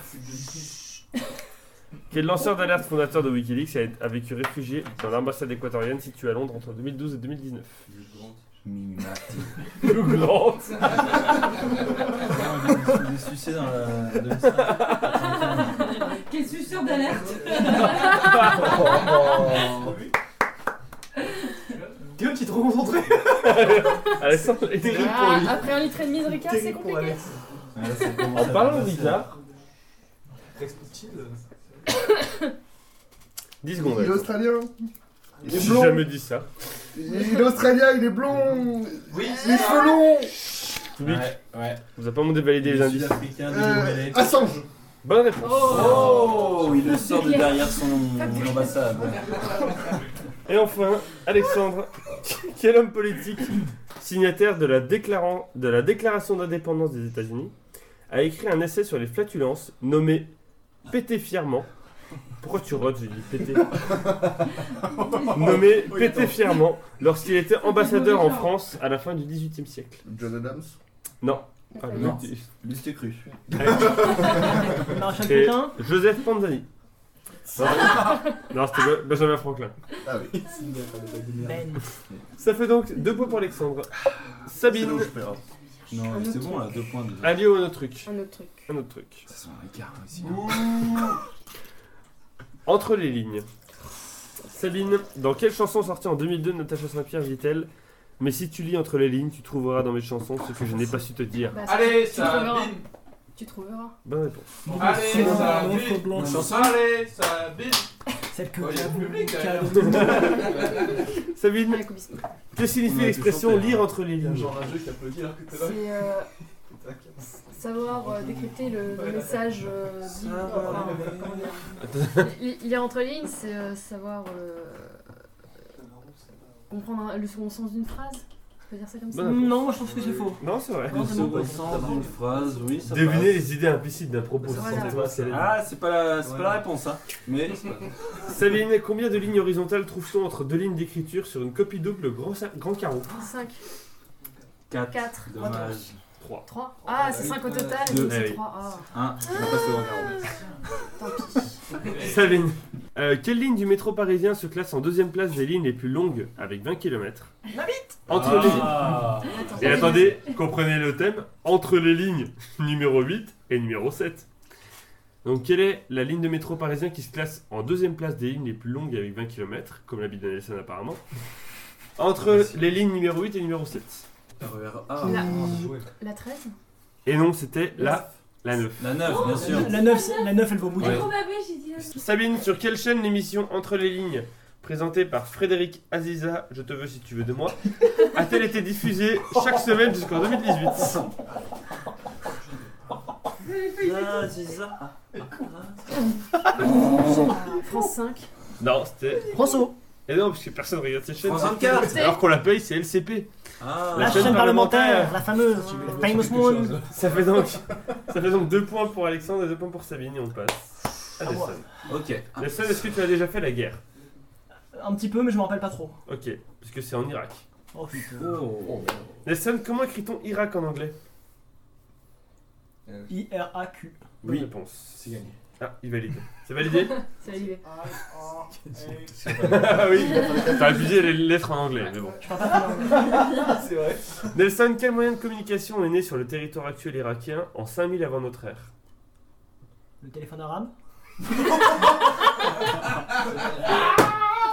Quel lanceur d'alerte fondateur de Wikileaks a, a vécu réfugié dans l'ambassade équatorienne située à Londres entre 2012 et 2019 Mimati. Hugh Grant Il est sucé dans la. Quel suceur d'alerte Guillaume, tu es trop concentré Alexandre, est terrible pour lui. Ah, après un litre et demi de Ricard, c'est compliqué. En parlant de. Ricard, Rex Putin, 10 secondes. Il est J'ai blond. jamais dit ça. Il est australien, il est blond. Oui, Les cheveux longs. Public, Ouais, ouais. vous avez pas demandé de valider les indices. De Euh. Assange. Bonne réponse. Oh, il le sort de derrière son ambassade. Et enfin, Alexandre, quel homme politique signataire de la, déclarant- de la déclaration d'indépendance des États-Unis a écrit un essai sur les flatulences nommé Péter fièrement. Pourquoi tu rotes, j'ai dit péter Nommé Péter fièrement lorsqu'il était ambassadeur en France à la fin du XVIIIe siècle. John Adams. Non. Ah, le Non. mec, Lui, c'était cru. Maréchal Et Pétain Joseph Panzani. Non, c'était Be- Benjamin Franklin. Ah oui. Ben. Ça fait donc deux points pour Alexandre. Sabine, là où je perds. Non, c'est bon là, deux points déjà. allez au autre truc. Un autre truc. Un autre truc. Ça sent l'écart aussi. Entre les lignes. Sabine, dans quelle chanson sortie en 2002 Natacha Saint-Pierre dit-elle Mais si tu lis entre les lignes, tu trouveras dans mes chansons ce que je n'ai pas su te dire. Bah, Allez, tu trouveras. Sabine Tu trouveras. Bonne réponse. Allez, Sabine blanc. Allez, Sabine Celle que Ouais, y a j'avoue, le public, cadeau. Sabine, que signifie l'expression lire hein. entre les lignes? genre un jeu qui applaudit alors que t'es là. C'est euh, savoir euh, décrypter le, le message. euh, dit- enfin, comment dire. Li- Lire entre lignes, c'est euh, savoir euh, comprendre le second sens d'une phrase. Je peux dire ça comme ça Bonne. Non, moi je trouve que c'est faux. Non, c'est vrai. Le second sens d'une phrase, oui, ça Devinez passe. les idées implicites d'un propos. Voilà. Ah, c'est pas, la, c'est pas la réponse, hein. Mais Sabine, combien de lignes horizontales trouve-t-on entre deux lignes d'écriture sur une copie double grand, grand carreau? 5, 4. 4, Dommage. 3. 3. Ah, c'est 5 au total, Deux. donc Eh c'est oui. 3. Ah, 1. On va passer au carreau. tant pis. Sabine, euh, quelle ligne du métro parisien se classe en deuxième place des lignes les plus longues avec 20 km Entre les lignes. Ah. Attends. Et attendez, comprenez le thème, entre les lignes numéro 8 et numéro 7. Donc quelle est la ligne de métro parisien qui se classe en deuxième place des lignes les plus longues avec 20 km, comme l'habite Nelson apparemment, entre les lignes numéro 8 et numéro 7 RER A. La- Ah. La 13 Et non, c'était la, la 9. La 9, bien sûr. La 9, la 9 elle va au bout du Ouais. Trop babé, j'ai dit la Sabine, sur quelle chaîne l'émission Entre les lignes, présentée par Frédéric Aziza, Je te veux si tu veux de moi, a-t-elle été diffusée chaque semaine jusqu'en 2018 Ah, c'est ça. Ah, France 5. Non, c'était... François. Et non, parce que personne regarde ces chaînes. France 24. Alors qu'on la paye, c'est LCP. Ah, La chaîne chaîne parlementaire. parlementaire, la fameuse. Famous one. Ça fait donc, ça fait donc deux points pour Alexandre et deux points pour Sabine et on passe à. Nelson. Ok. Nelson, est-ce que tu as déjà fait la guerre Un petit peu, mais je me rappelle pas trop. Ok, parce que c'est en Irak. Oh putain. Oh. Nelson, comment écrit-on Irak en anglais I-R-A-Q. Oui. réponse. C'est gagné. Ah, il valide. C'est validé C'est validé. Ah oui, t'as refusé les lettres en anglais, mais bon. C'est vrai. Nelson, quel moyen de communication est né sur le territoire actuel irakien en 5000 avant notre ère? Le téléphone arabe.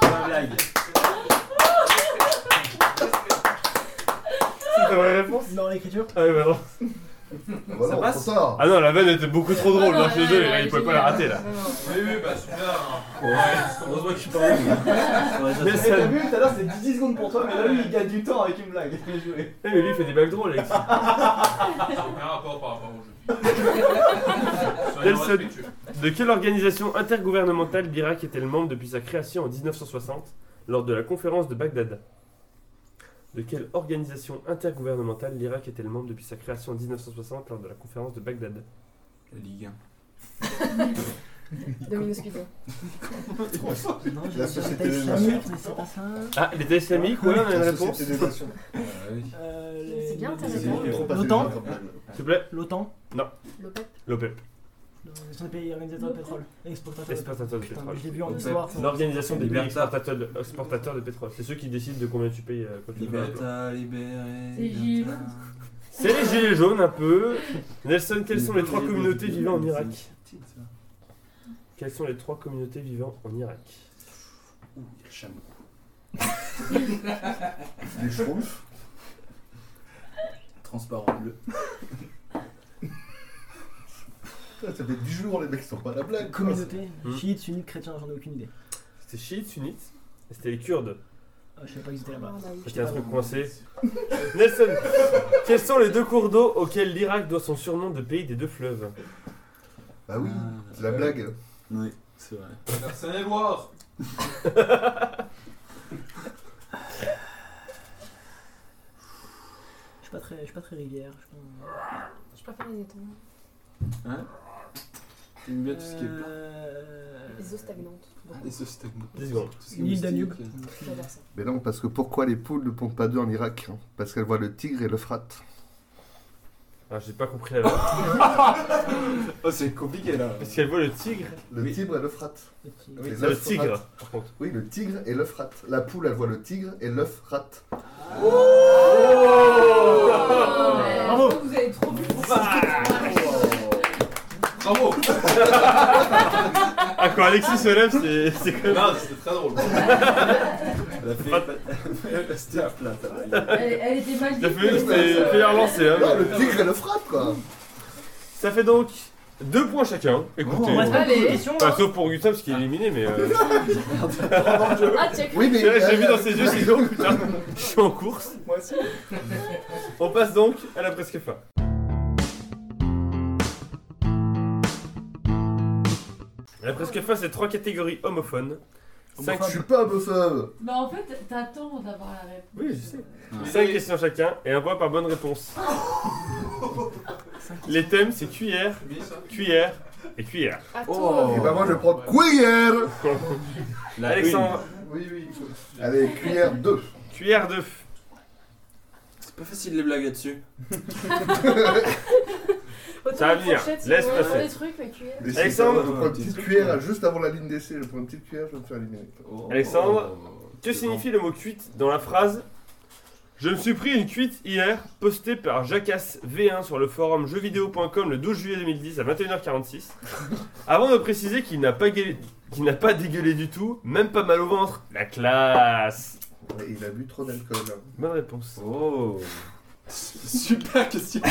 Pas blague. C'est ta vraie réponse? Dans l'écriture? Ah oui, bah non. Ah bah Ça non, passe trop tard. Ah non, la vanne était beaucoup trop drôle, Ah non, là, je suis désolé, ouais, là, il ouais, pouvait pas la rater là. Non. Oui, oui, bah super. Heureusement que je suis pas là. Mais ça- T'as vu, tout à l'heure c'était 10 secondes pour toi, mais là lui il gagne du temps avec une blague. Bien joué. Eh, mais lui, il fait des blagues drôles, Alexis. Ça n'a aucun rapport par rapport au jeu. Soyons Nelson. respectueux. De quelle organisation intergouvernementale l'Irak était le membre depuis sa création en 1960 lors de la conférence de Bagdad? De quelle organisation intergouvernementale l'Irak était le membre depuis sa création en 1960 lors de la conférence de Bagdad? La Ligue Domino's Pizza. Non, La société l'État des islamique, nations. mais c'est pas ça. Ah, l'État islamique, ouais, on a une réponse. Des Nations. Euh, C'est bien intéressant. L'OTAN. S'il te plaît, L'OTAN? L'OPEP. l'OPEP, Ce sont les pays organisateurs de pétrole. et Exportateurs de pétrole. exportateur de Putain, pétrole. mais je l'ai vu en OPEP. histoire. L'organisation des pays Liberta. exportateurs de, exportateurs de pétrole. C'est ceux qui décident de combien tu payes euh, quand tu fais un plan. Liberta, libéré. C'est les gilets jaunes. C'est les gilets jaunes un peu. Nelson, quelles sont les trois communautés vivant en Irak Quelles sont les trois communautés vivant en Irak Ouh, il y a le chameau. Les schtroumpfs. Transparent bleu. Ça fait 10 jours, les mecs sont pas à la blague. quoi. Communauté, Hmm. chiites, sunnites, chrétiens, j'en ai aucune idée. C'était chiites, sunnites et c'était les Kurdes. Ah, je savais pas qu'ils étaient là-bas. C'était un truc coincé. Nelson, quels sont les deux cours d'eau auxquels l'Irak doit son surnom de pays des deux fleuves? Bah oui, Ah, c'est la blague. Oui, c'est vrai. La Seine-et-Loire Je suis pas très, je suis pas très rivière. Je suis pas... Je préfère les étangs. Hein? T'aimes bien tout ce qui est plat Euh, Les eaux stagnantes. Ah, les sauces stagnantes. 10 secondes. Tout ce qui est L'île Danube. moustique. J'adore ça. Mais non, parce que pourquoi les poules ne pondent pas d'œufs en Irak hein? Parce qu'elles voient le tigre et l'Euphrate. Ah, j'ai pas compris la langue. Oh, c'est compliqué là. Parce qu'elle voit le tigre. Le Oui. tigre et l'Euphrate. Oui, Les le œufs tigre, par contre. Oui, le tigre et l'Euphrate. La poule, elle voit le tigre et l'œuf rate. Oh Bravo. Vous avez trop vu. Bravo Ah, quand Alexis se lève, c'est c'est quand même. Non, c'était très drôle. Elle a fait. C'était à plat. Elle, elle était mal fait, c'était fait relancer, hein. Non, le tigre et l'Euphrate, quoi. Ça fait donc deux points chacun. Écoutez. On reste pas Allez. beaucoup de questions. Enfin, hein. sauf pour Gustave, parce qu'il est éliminé, mais. Euh... Ah, check. Oui, mais. C'est vrai, j'ai vu euh, dans ses yeux, sinon, putain, je suis en course. Moi aussi. On passe donc à la presque fin. La presque fin, c'est trois catégories homophones. Cinq, Je suis pas homophobe. Bah en fait, t'attends d'avoir la réponse. Oui, je sais. Ouais. cinq questions chacun et un point par bonne réponse. Les thèmes, c'est cuillère, cuillère et cuillère. À Oh. toi. Et bah, moi, je vais prendre cuillère. La Alexandre, Oui, oui. Allez, cuillère 2. cuillère d'œuf. C'est pas facile les blagues là-dessus. Autant Ça va venir. Laisse passer. les trucs, mais cuillère. Mais si, Alexandre Je prends une petite cuillère juste avant la ligne d'essai. Je prends une petite cuillère, je vais me faire éliminer. Alexandre, Que signifie le mot cuite dans la phrase? Je me suis pris une cuite hier, postée par Jacasse V1 sur le forum jeuxvideo.com le 12 juillet 2010 à 21h46. Avant de préciser qu'il n'a pas, gueulé- qu'il n'a pas dégueulé du tout, même pas mal au ventre. La classe Ouais, il a bu trop d'alcool. hein. Bonne réponse. Oh Super question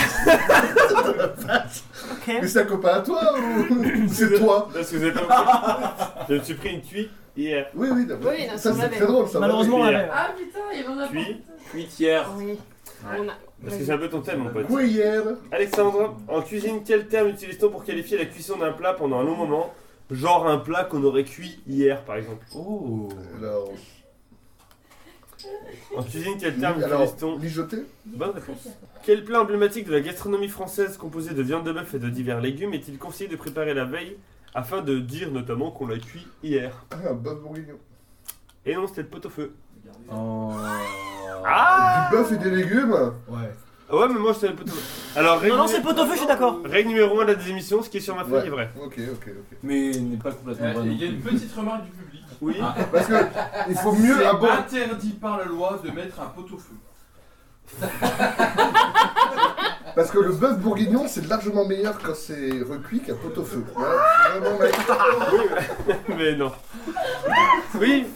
Ok. Mais c'est un copain à toi ou c'est toi Est-ce que vous avez pas compris Je me suis pris une cuite hier. Oui, oui, d'accord. Oui, non, ça on c'est l'avait. très drôle. Ça Malheureusement, on l'avait. Ah putain, il en a Cuit. Cuitière. Oui. On a... Parce que c'est un peu ton thème, mon pote. Cuillère. Alexandre, en cuisine, quel terme utilise-t-on pour qualifier la cuisson d'un plat pendant un long moment? Genre un plat qu'on aurait cuit hier, par exemple. Oh Alors, En cuisine, quel terme alors utilise-t-on mijoter Bonne réponse. Quel plat emblématique de la gastronomie française composé de viande de bœuf et de divers légumes est-il conseillé de préparer la veille afin de dire notamment qu'on l'a cuit hier Ah, un bœuf bourguignon. Et non, c'était le pot-au-feu. Oh Ah Du bœuf et des légumes Ouais. Ouais, mais moi je savais le pot-au-feu. Alors, règle, Non, non, c'est pot-au-feu, je suis d'accord. règle numéro 1 de la désémission, ce qui est sur ma feuille Ouais. est vrai. Ok, ok, ok. Mais il n'est pas complètement vrai. Il y a une plus. petite remarque du public. Oui. Ah. Parce que il faut mieux C'est aborder. interdit par la loi de mettre un pot-au-feu. Parce que le bœuf bourguignon, c'est largement meilleur quand c'est recuit qu'un. Voilà, vraiment, mec. Oui, mais- mais non. Oui,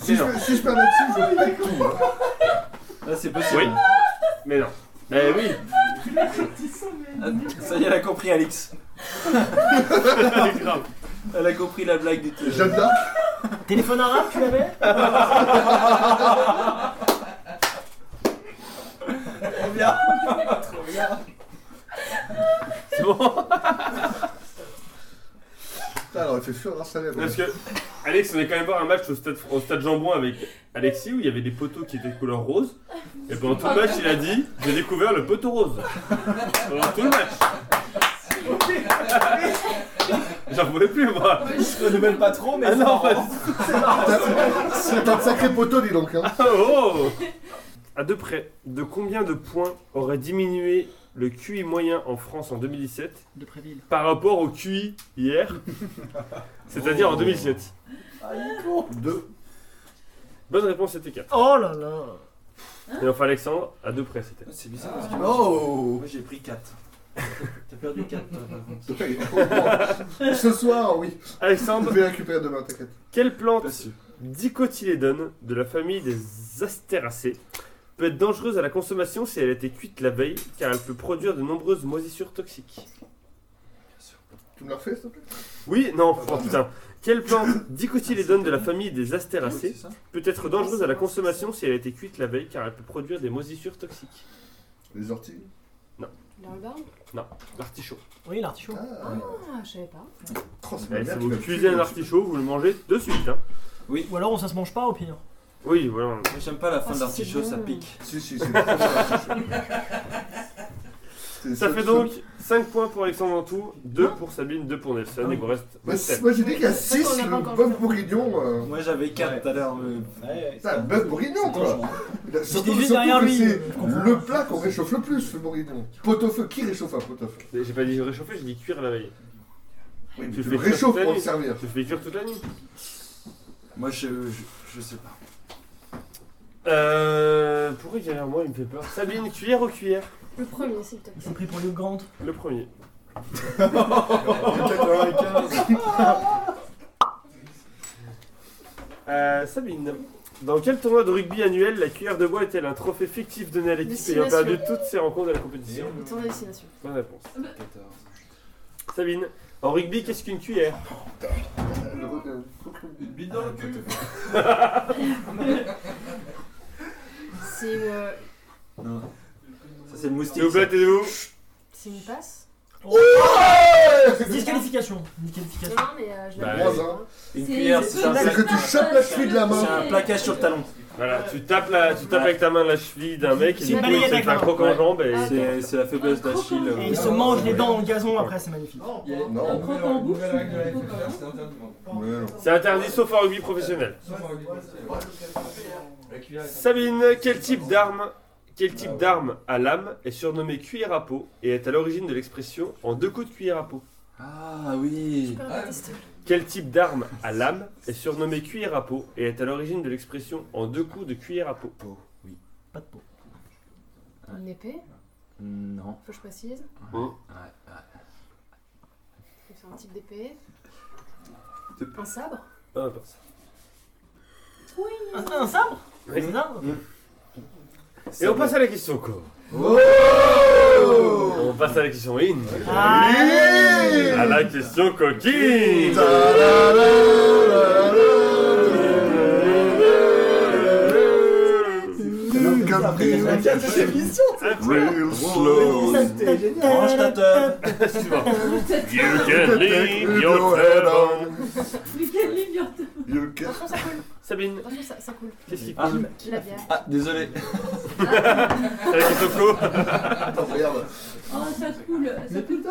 Si mais je, non. peux- si je perds là-dessus, je pète tout. hein. Là, c'est possible. Oui. Mais non. Eh oui. Ah, Ça y est, elle a compris, Alix. Grave. Elle a compris la blague du tout. Jeanne d'Arc Téléphone arabe, tu l'avais Trop bien. Trop bien. C'est bon. Putain, alors il fait sa lèvre. Parce que, Alex, on est quand même voir un match au stade, au stade Jambon avec Alexis où il y avait des poteaux qui étaient de couleur rose. Et pendant tout le match, il a dit J'ai découvert le poteau rose. Pendant tout le match. J'en pouvais plus, moi. Je renouvelle pas trop, mais Ah c'est non, C'est un sacré poteau, dis donc. Hein. Oh À deux près, de combien de points aurait diminué le QI moyen en France en 2017 De Préville. par rapport au QI hier C'est-à-dire en 2007 Deux. Bonne réponse, c'était 4. Oh là là Et enfin Alexandre, à deux près, c'était. C'est bizarre parce que Oh moi j'ai pris 4. T'as perdu 4 toi par contre. Ouais. Ce soir, oui. Je Alexandre, vais récupérer demain, t'inquiète. quelle plante Pas sûr. dicotylédone de la famille des astéracées peut être dangereuse à la consommation si elle a été cuite la veille car elle peut produire de nombreuses moisissures toxiques? Tu me la refais, s'il te plaît? Oui, non, oh, putain. Quelle plante dicotylédone de la famille des astéracées C'est ça peut être dangereuse à la consommation si elle a été cuite la veille car elle peut produire des moisissures toxiques? Les orties? Dans le barbe L'artichaut. Oui, l'artichaut. Ah, Ah, je savais pas. oh, mère si vous cuisez un artichaut, vous le mangez de suite. Hein. Ou alors ça se mange pas au pire. Oui, voilà. Moi j'aime pas la fin Ah, de c'est l'artichaut, bon. ça pique. Si, si, c'est l'artichaut. Ça fait donc 5 points pour Alexandre en tout, 2 pour Sabine, 2 pour Nelson. Il vous reste Moi, 7. c- moi, j'ai dit qu'il y a C'est vrai 6, qu'on n'a pas le bœuf bourguignon. euh, Moi j'avais 4 tout à l'heure. mais- Ouais, Putain, le bœuf bourguignon, quoi. Il a- Surtout, juste surtout derrière que lui, c'est le plat qu'on réchauffe le plus, le bourguignon. Pot-au-feu, qui réchauffe un pot-au-feu J'ai pas dit réchauffer, j'ai dit cuire la veille. Oui, mais Tu tu fais le cuire réchauffes toute la pour le nuit. servir. Tu fais cuire toute la nuit. Moi je, je, je sais pas. Euh. Pourquoi derrière moi il me fait peur? Sabine, cuillère ou cuillère Le premier, s'il te C'est plaît. pris pour Luc Grant. Le premier. 95. Euh, Sabine. Dans quel tournoi de rugby annuel la cuillère de bois est-elle un trophée fictif donné à l'équipe ayant perdu toutes ses rencontres de la compétition Le tour de destination. Bonne réponse. 14. Sabine. En rugby, qu'est-ce qu'une cuillère? Une bite dans le cul. C'est euh, Non. Ça c'est le moustique. S'il vous plaît, taisez-vous. c'est une passe Disqualification. Non, Disqualification. mais euh, je Bah, l'ai Moi, pas. hein. Une C'est- cuillère, c'est c'est un, C'est que tu chopes la cheville de la c'est main. un plaquage sur le talon. Voilà, tu tapes, la, tu tapes avec ta main la cheville d'un mec et C'est du une coup il balayette fait un la croc en jambe et. Ah, C'est c'est la faiblesse d'Achille. Et il se mange les dents dans le gazon après, c'est magnifique. Non. Un croc en bouche. C'est interdit. Mais non. C'est interdit sauf en rugby professionnel. En Sabine, quel type d'arme quel type d'arme à lame est surnommée cuillère à peau et est à l'origine de l'expression en deux coups de cuillère à peau Ah oui. Quel type d'arme à lame est surnommée cuillère à peau et est à l'origine de l'expression en deux coups de cuillère à peau Pas de peau. Une épée, Non. faut que je précise. Mmh. Ouais, ouais. C'est un type d'épée. Un sabre? Peu importe. Un, un sabre? Oui. Un sabre? Et on passe à la question quoi Oh On passe à la question in. Ah. À la question coquine Look at me, real slow. Range ta teub. You can leave your head on. You can- Attention, ça coule. Sabine, Attention, ça, ça coule. qu'est-ce qui Ah, coule La bière. ah, désolé. C'est la question co Attends, regarde. Oh, ça coule. Ça coule.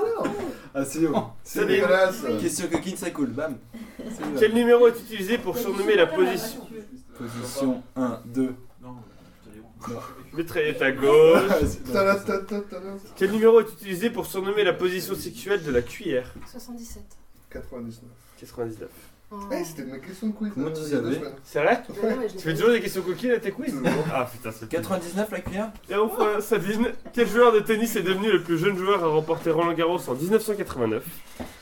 Ah, c'est bon. C'est dégueulasse. Question coquine, ça coule. Bam. C'est. Quel numéro est utilisé pour surnommer la position Position 1, 2. Non, je te l'ai Mitraillette à gauche. Quel numéro est utilisé pour surnommer la position sexuelle de la cuillère? 77. 99. 99. Oh. Eh, c'était ma question de quiz. Comment euh, tu savais. C'est vrai? Tu fais toujours des questions coquines à tes quiz? Ah putain, c'est 99 la cuillère? Et enfin, Sabine, quel joueur de tennis est devenu le plus jeune joueur à remporter Roland Garros en 1989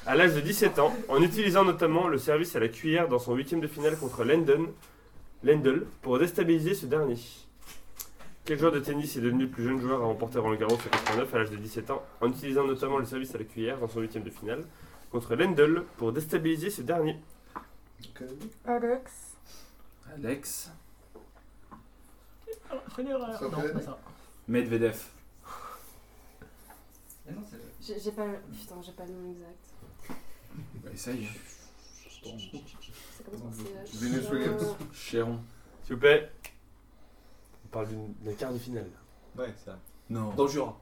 À l'âge de 17 ans, en utilisant notamment le service à la cuillère dans son huitième de finale contre Lendl, Lendl pour déstabiliser ce dernier. Quel joueur de tennis est devenu le plus jeune joueur à remporter Roland Garros en 89 à l'âge de 17 ans en utilisant notamment le service à la cuillère dans son huitième de finale contre Lendl pour déstabiliser ce dernier? Alex. Alex. Ça Non, c'est pas ça. Medvedev. Non, c'est J'ai pas le... Putain, j'ai pas le nom exact. Bah, essaye. C'est comme ça. c'est, euh, Venus Williams. euh, Chéron. S'il vous plaît. On parle d'une- d'un quart de finale. Ouais, ça. Non. Dans le Jura.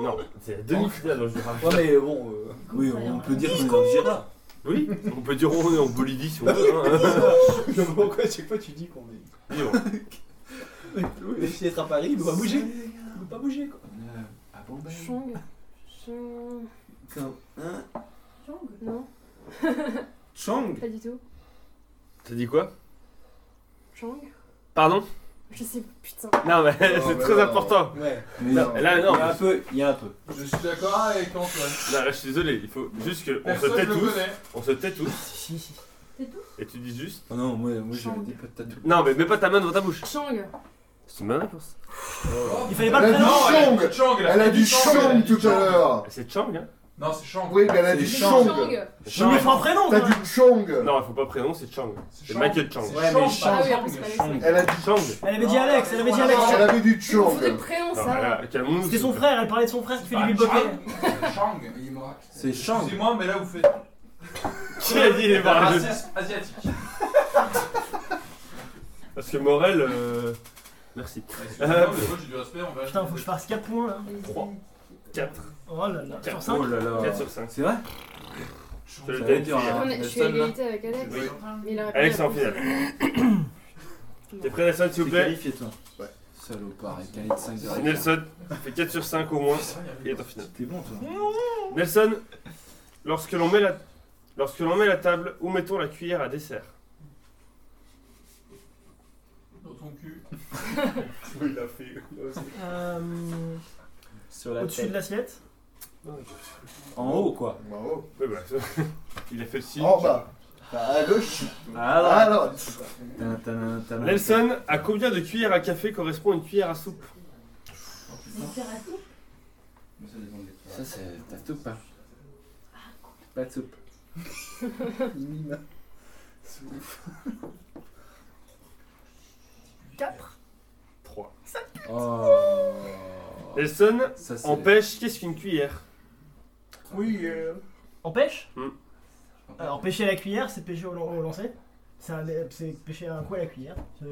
Non, c'est la demi-finale dans le Jura. Ouais, mais bon. euh, Oui, on peut dire qu'on est dans le Jura. Oui, on peut dire on est en Bolivie si on veut. hein. Je vois pourquoi à chaque fois tu dis qu'on est. Dis-moi. Le fils d'être à Paris, il doit pas bouger. Il doit pas bouger quoi. Ah bon, ben. Chang. Chang. Comme- Hein Chang Non, Chang pas du tout. T'as dit quoi? Chang Pardon? Je sais, putain. Non, mais c'est mais très non. important. Ouais. Mais Non, là, non. Il y a un peu, il y a un peu. Je suis d'accord avec Antoine. Non, là, je suis désolé, il faut juste que on se Personne tait le tous. connaît. On se tait tous. Si, si. Et tu dis juste. Oh non, moi, moi Chang. dis peut-être tout. Non, mais mets pas ta main devant ta bouche. Chang. C'est une bonne réponse. Il fallait pas Elle le a prénom. Non, elle a Chang dit Chang. Elle a elle dit tout à l'heure C'est Chang, hein Non, c'est Chang. Oui, mais elle a dit Chang Chang. Je me fais un prénom T'as dit Chang Non, il faut pas prénom, c'est Chang. C'est. Michael Chang. Ouais, Chang, mais Chang. Ah. Elle a dit Chang. Elle avait dit Alex, elle avait dit Alex. Elle avait dit Il faut Chang ça. C'était son frère, elle parlait de son frère qui fait du Bill Chang. Bokeh. Chang. Il me raconte. C'est Chang. Excusez-moi, mais là vous faites. Qui a dit les un barrages racisme asiatique. Parce que Morel. euh, Merci. Excusez-moi, Euh, mais moi j'ai du respect envers. Putain, faut que je fasse 4 points là. 3, 4, Oh là là. Sur Quatre. 5 Oh là là. 4 sur 5. C'est vrai Je hein. Je suis à égalité avec Alex. Oui. Mais il a Alex est en finale. T'es prêt, Nelson, s'il vous plaît qualifié toi. Ouais. Salopard, lit de 5 Si derrière. Nelson fait 4 sur 5 au moins, il est en finale. T'es bon toi. Nelson, lorsque l'on met la, lorsque l'on met la table, où mettons la cuillère à dessert? Dans ton cul. Oui, il a fait. Euh, Sur la Au-dessus de l'assiette. En haut quoi. Bravo. Oui, bah, ça- il a fait le signe. En bas. À gauche. Ah À tadam. Nelson, à combien de cuillères à café correspond une cuillère à soupe? Ça c'est ta soupe hein. Pas de soupe. Mime. 4 3. Oh. Nelson, Ça c'est. en pêche, qu'est-ce qu'une cuillère? Oui. euh, En pêche Hmm. Alors pêcher à la cuillère, c'est pêcher au, au lancer. C'est un- c'est pêcher un coup à la cuillère. C'est-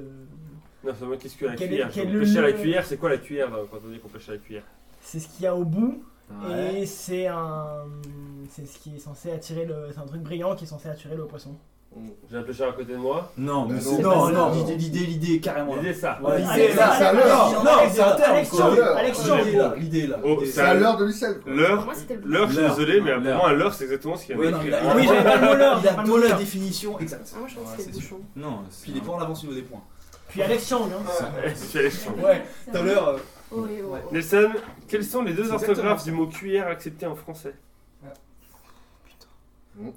Non, c'est moi, qu'est-ce que la Quel est- cuillère quel Quand on est pêche à la le- cuillère, c'est quoi la cuillère euh, quand on dit qu'on pêche à la cuillère? C'est ce qu'il y a au bout Ouais. et c'est un c'est ce qui est censé attirer le c'est un truc brillant qui est censé attirer le poisson. J'ai un pêcheur à côté de moi. Non, mais c'est. non, Non, l'idée, l'idée, l'idée, carrément. L'idée, ça. Ouais, l'idée, là, c'est à l'heure. Non, c'est à terme. L'idée là, l'idée là. Oh, c'est C'est à l'heure de l'icelle. quoi. L'heure, l'heure, je suis désolé, mais pour L'heure. moi, l'heure, c'est exactement ce qu'il y a Ouais, non, écrit. il a, Ah, Oui, j'avais pas le mot l'heure, il a pas la définition exacte. Ah, moi, je pense que c'était c'est bouchon. Non, Puis il est pas en avance au niveau des points. Puis Alex Chang. Hein. Ouais, c'est Alex Chang. Ouais, tout à l'heure. euh. Nelson, quelles sont les deux orthographes du mot cuillère acceptées en français?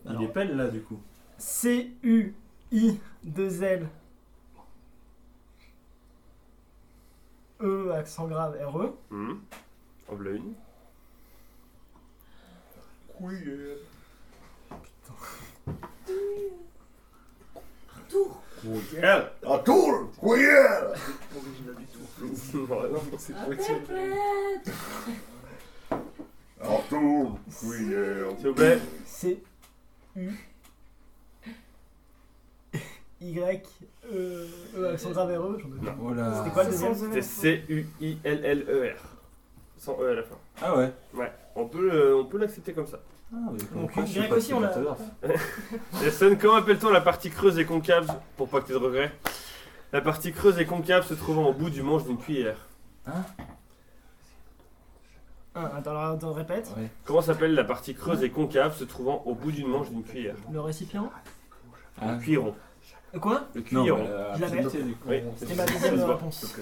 Il est pelle là du coup. C U I 2 L E accent grave R E. Hum. En bleu une. Cuillère. Cuillère À tour. Cuillère. C'est Ah, Pépette À tour. Cuillère. S'il vous plaît. C U Y E E accent grave R E. j'en ai. C'était quoi le deuxième E. C'était C-U-I-L-L-E-R. Sans E à la fin. Ah ouais. Ouais. On peut, on peut l'accepter comme ça. Ah, mais Donc, Y je sais pas aussi, si on l'a- l'orthographe. Nelson, comment appelle-t-on la partie creuse et concave Pour pas que tu aies de regrets? La partie creuse et concave se trouvant au bout du manche d'une cuillère. Ah, attends, alors, attends, répète. Comment s'appelle la partie creuse et concave se trouvant au bout d'une manche d'une cuillère? Le récipient? Ah. Le cuiron. Quoi Le Je l'avais. Oui, C'était ma deuxième réponse.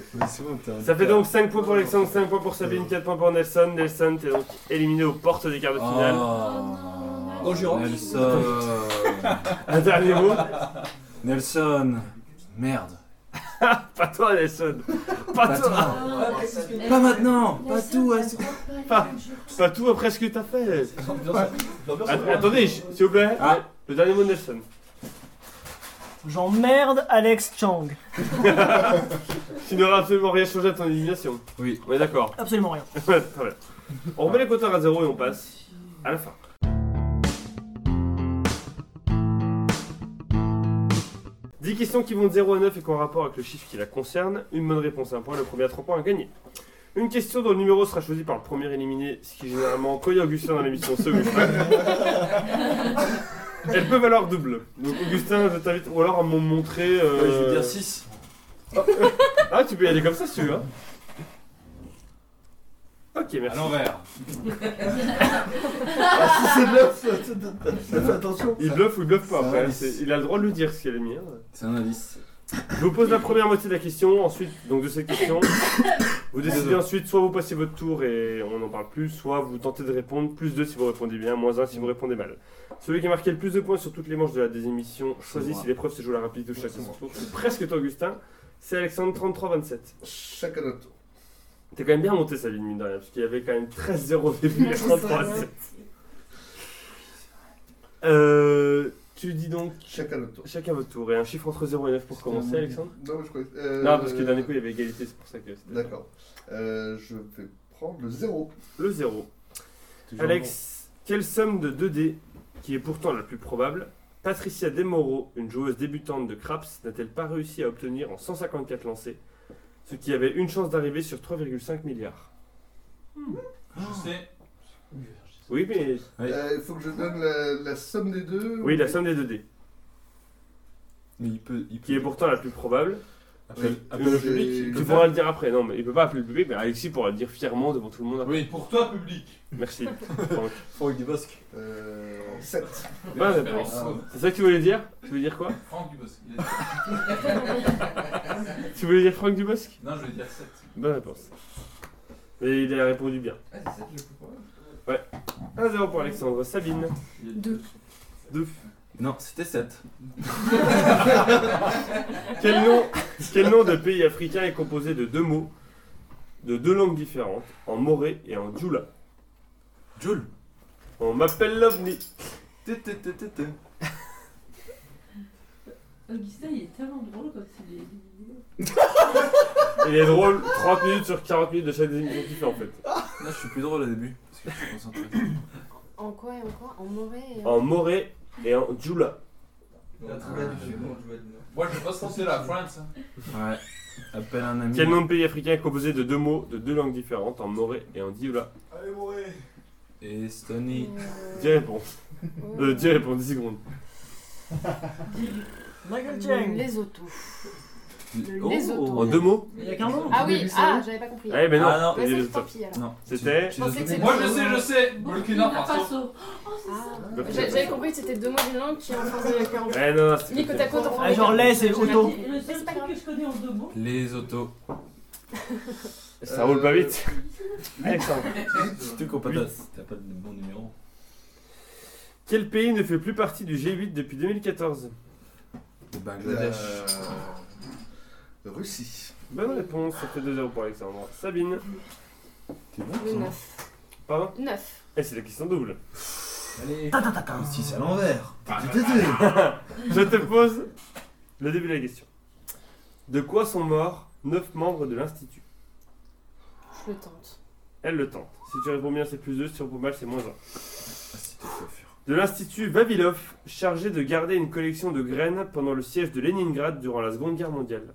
Ça fait donc 5 points pour Alexandre, 5 points pour Sabine, 4 points pour Nelson. Nelson, t'es donc éliminé aux portes des quarts de finale. Oh, le Jura. Nelson. Un dernier mot Nelson. Merde. Pas toi, Nelson. Pas Pas toi. Ah, Pas maintenant. Pas tout. c'est- pas tout après ce que t'as fait. Attendez, s'il vous plaît. Ah. Le dernier mot de Nelson. J'emmerde Alex Chang. Tu n'auras absolument rien changé à ton élimination. Oui. On est d'accord. Absolument rien. Très bien. On remet les compteurs à zéro et on passe à la fin. Dix questions qui vont de 0 à 9 et qui ont rapport avec le chiffre qui la concerne. Une bonne réponse, un point. Le premier à 3 points à gagner. Une question dont le numéro sera choisi par le premier éliminé, ce qui généralement, quand il y a Augustin dans l'émission, c'est Augustin. Elle peut valoir double. Donc Augustin, je t'invite, ou alors à me montrer... euh, Ouais, je veux dire 6. Ah, tu peux y aller comme ça si tu veux. hein. Ok, À merci. l'envers. Ah, si c'est neuf, fais attention. Il bluffe ou il bluffe pas Ça après. va, c'est- Il a le droit de le dire ce qu'il a mis. hein. C'est un indice. Je vous pose la première moitié de la question, ensuite, donc de cette question. Vous décidez ensuite, soit vous passez votre tour et on n'en parle plus, soit vous tentez de répondre, plus 2 si vous répondez bien, moins 1 si vous répondez mal. Celui qui a marqué le plus de points sur toutes les manches de la désémission choisit si l'épreuve se joue à la rapidité ou chacun son tour. C'est presque toi, Augustin. C'est Alexandre 33-27. Chacun notre tour. T'es quand même bien monté sa ligne, mine de rien, parce qu'il y avait quand même 13-0 au début et 33-7. Euh, tu dis donc Chacun notre tour. chacun votre tour et un chiffre entre 0 et 9 pour commencer, Alexandre? Non, je crois. euh, Non, parce que d'un coup il y avait égalité, c'est pour ça que c'était. D'accord. Euh, je vais prendre le 0. Le 0. Toujours Alex, quelle somme de 2D, qui est pourtant la plus probable, Patricia Demoro, une joueuse débutante de Craps, n'a-t-elle pas réussi à obtenir en 154 lancers, ce qui avait une chance d'arriver sur 3,5 milliards? Je sais. Oui, mais. Oui. Euh, Il faut que je donne la, la somme des deux. Oui, ou- la somme des 2D, Mais il peut. Il peut... qui est pourtant la plus probable. Appelle, Oui. appelle le J'ai- public. Tu pourras le dire après, non, mais il peut pas appeler le public, mais Alexis pourra le dire fièrement devant tout le monde. après. Oui, pour toi, public. Merci. Franck. Franck Dubosc. Euh, 7. Bonne réponse. C'est ça que tu voulais dire Tu voulais dire quoi Franck Dubosc. Il a dit- Tu voulais dire Franck Dubosc Non, je vais dire 7. Bonne réponse. Mais il a répondu bien. Ah, c'est 7, je peux pas. 1-0 pour Alexandre. Sabine. Il y a Deux. 2. Non, c'était 7. Quel nom, quel nom de pays africain est composé de deux mots, de deux langues différentes, en moré et en djoula? Jules. On m'appelle l'OVNI. Augustin, il est tellement drôle quand il est. Il est drôle, 30 minutes sur 40 minutes de chaque émission qu'il fait en fait. Là, je suis plus drôle au début. Parce que je suis concentré. En quoi et en quoi? En moré et En moré et en djoula. Moi, je vais pas se lancer la France. hein. Ouais. Appelle un ami. Quel nom de pays africain est composé de deux mots, de deux langues différentes, en moré et en djoula? Allez, mourir. Estonie. 10 réponses. Euh, 10 réponses, 10 secondes. Michael Chang Les autos. Oh. Les autos. En deux mots Il y a qu'un nom Ah oui, ah, j'avais pas compris. Ah, mais non, Ah, non. tant pis alors. Non. C'était- Tu- Je pensais tu que c'était- Moi, je sais, je sais. Burkina Faso. Faso. Oh, c'est ça. Ah, j'a- J'avais compris que c'était deux mots d'une langue qui en faisaient 40. Eh non, Mis côte à côte en Ah, genre lait, c'est auto. Le seul truc que je connais en deux mots. Les autos. Ça roule pas vite. Alexandre. Surtout qu'on t'as pas de bon numéro. Quel pays ne fait plus partie du G8 depuis 2014 Le Bangladesh. Euh, Russie. Bonne réponse, ça fait 2-0 pour Alexandre. Sabine. T'es bon Le toi 9. Pardon 9. Eh, c'est la question double. Allez. Si c'est à l'envers. Je te pose le début de la question. De quoi sont morts 9 membres de l'Institut? Je le tente. Elle le tente. Si tu réponds bien, c'est plus 2. Si tu réponds mal, c'est moins 1. Ah. De l'Institut Vavilov, chargé de garder une collection de graines pendant le siège de Leningrad durant la Seconde Guerre mondiale.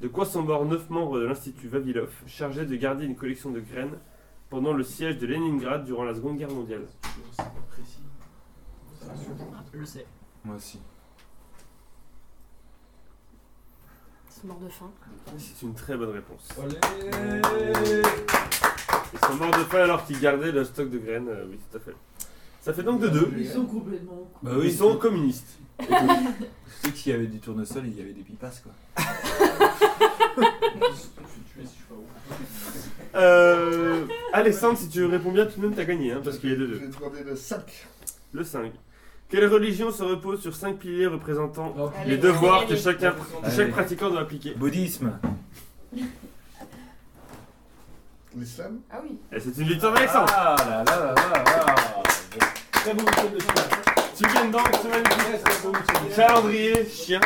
De quoi sont morts 9 membres de l'Institut Vavilov, chargés de garder une collection de graines pendant le siège de Leningrad durant la Seconde Guerre mondiale Je sais. Moi aussi. C'est mort de faim. C'est une très bonne réponse. Allez. Ils sont morts de faim alors qu'ils gardaient le stock de graines. euh, oui, tout à fait. Ça fait donc de 2. Ils sont complètement. Bah Ils sont communistes. Tu sais qu'il y avait du tournesol et il y avait des pipasses quoi. Je suis tué si je suis pas où. Euh, Alexandre, si tu réponds bien, tout de même t'as gagné, hein, parce qu'il y a Je 2-2. vais demander le 5. Le 5. Quelle religion se repose sur 5 piliers représentant Oh, les Allez, devoirs que chacun, que Allez. chaque pratiquant doit appliquer? Bouddhisme. L'islam Ah oui. Et c'est une victoire d'Alexandre Ah là là là là là. Très beau week-end de chien. Tu gagnes donc chien. calendrier chien.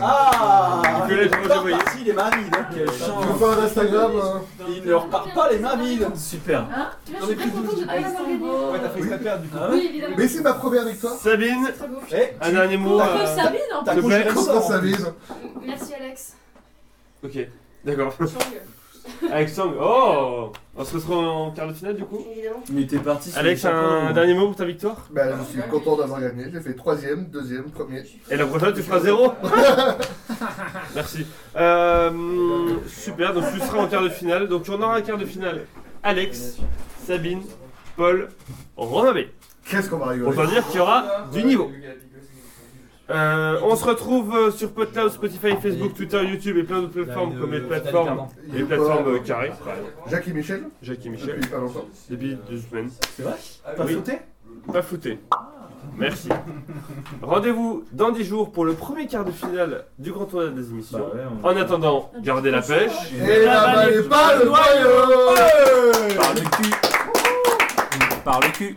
Ah Nicolas, Il parti les vides. hein. Quelle Je chance. veux pas un Instagram. hein. Il ne repart pas les mains vides. Super. Hein Tu vois, je suis très contente de pas. Ouais, t'as fait exprès de perdre du coup. Oui, évidemment. Mais c'est ma première victoire. Sabine. Eh, un dernier mot. T'as euh, Sabine en T'as. Merci Alex. Ok, d'accord. Avec Sang. Oh On se retrouve en quart de finale du coup Évidemment. Mais t'es parti sur Alex, un dernier mot pour ta victoire? Bah, je suis content d'avoir gagné. J'ai fait troisième, deuxième, premier. Et la prochaine, tu feras zéro? Merci. Euh, super, donc tu seras en quart de finale. Donc tu en auras un quart de finale. Alex, Sabine, Paul, Romain B. Qu'est-ce qu'on va rigoler? Autant dire qu'il y aura du niveau. Euh, on se retrouve euh, sur Podcloud, Spotify, Facebook, Twitter, YouTube et plein d'autres plateformes comme les plateformes, les plateformes euh, carrées. Jacques et Michel Jacques et Michel, Depuis pas longtemps. depuis deux semaines. C'est vrai? Pas Oui. sauté Pas fouté. Merci. Rendez-vous dans 10 jours pour le premier quart de finale du grand tournoi des émissions. Bah ouais, En attendant, gardez la pêche. Et n'avalez pas le noyau Par le cul Par le cul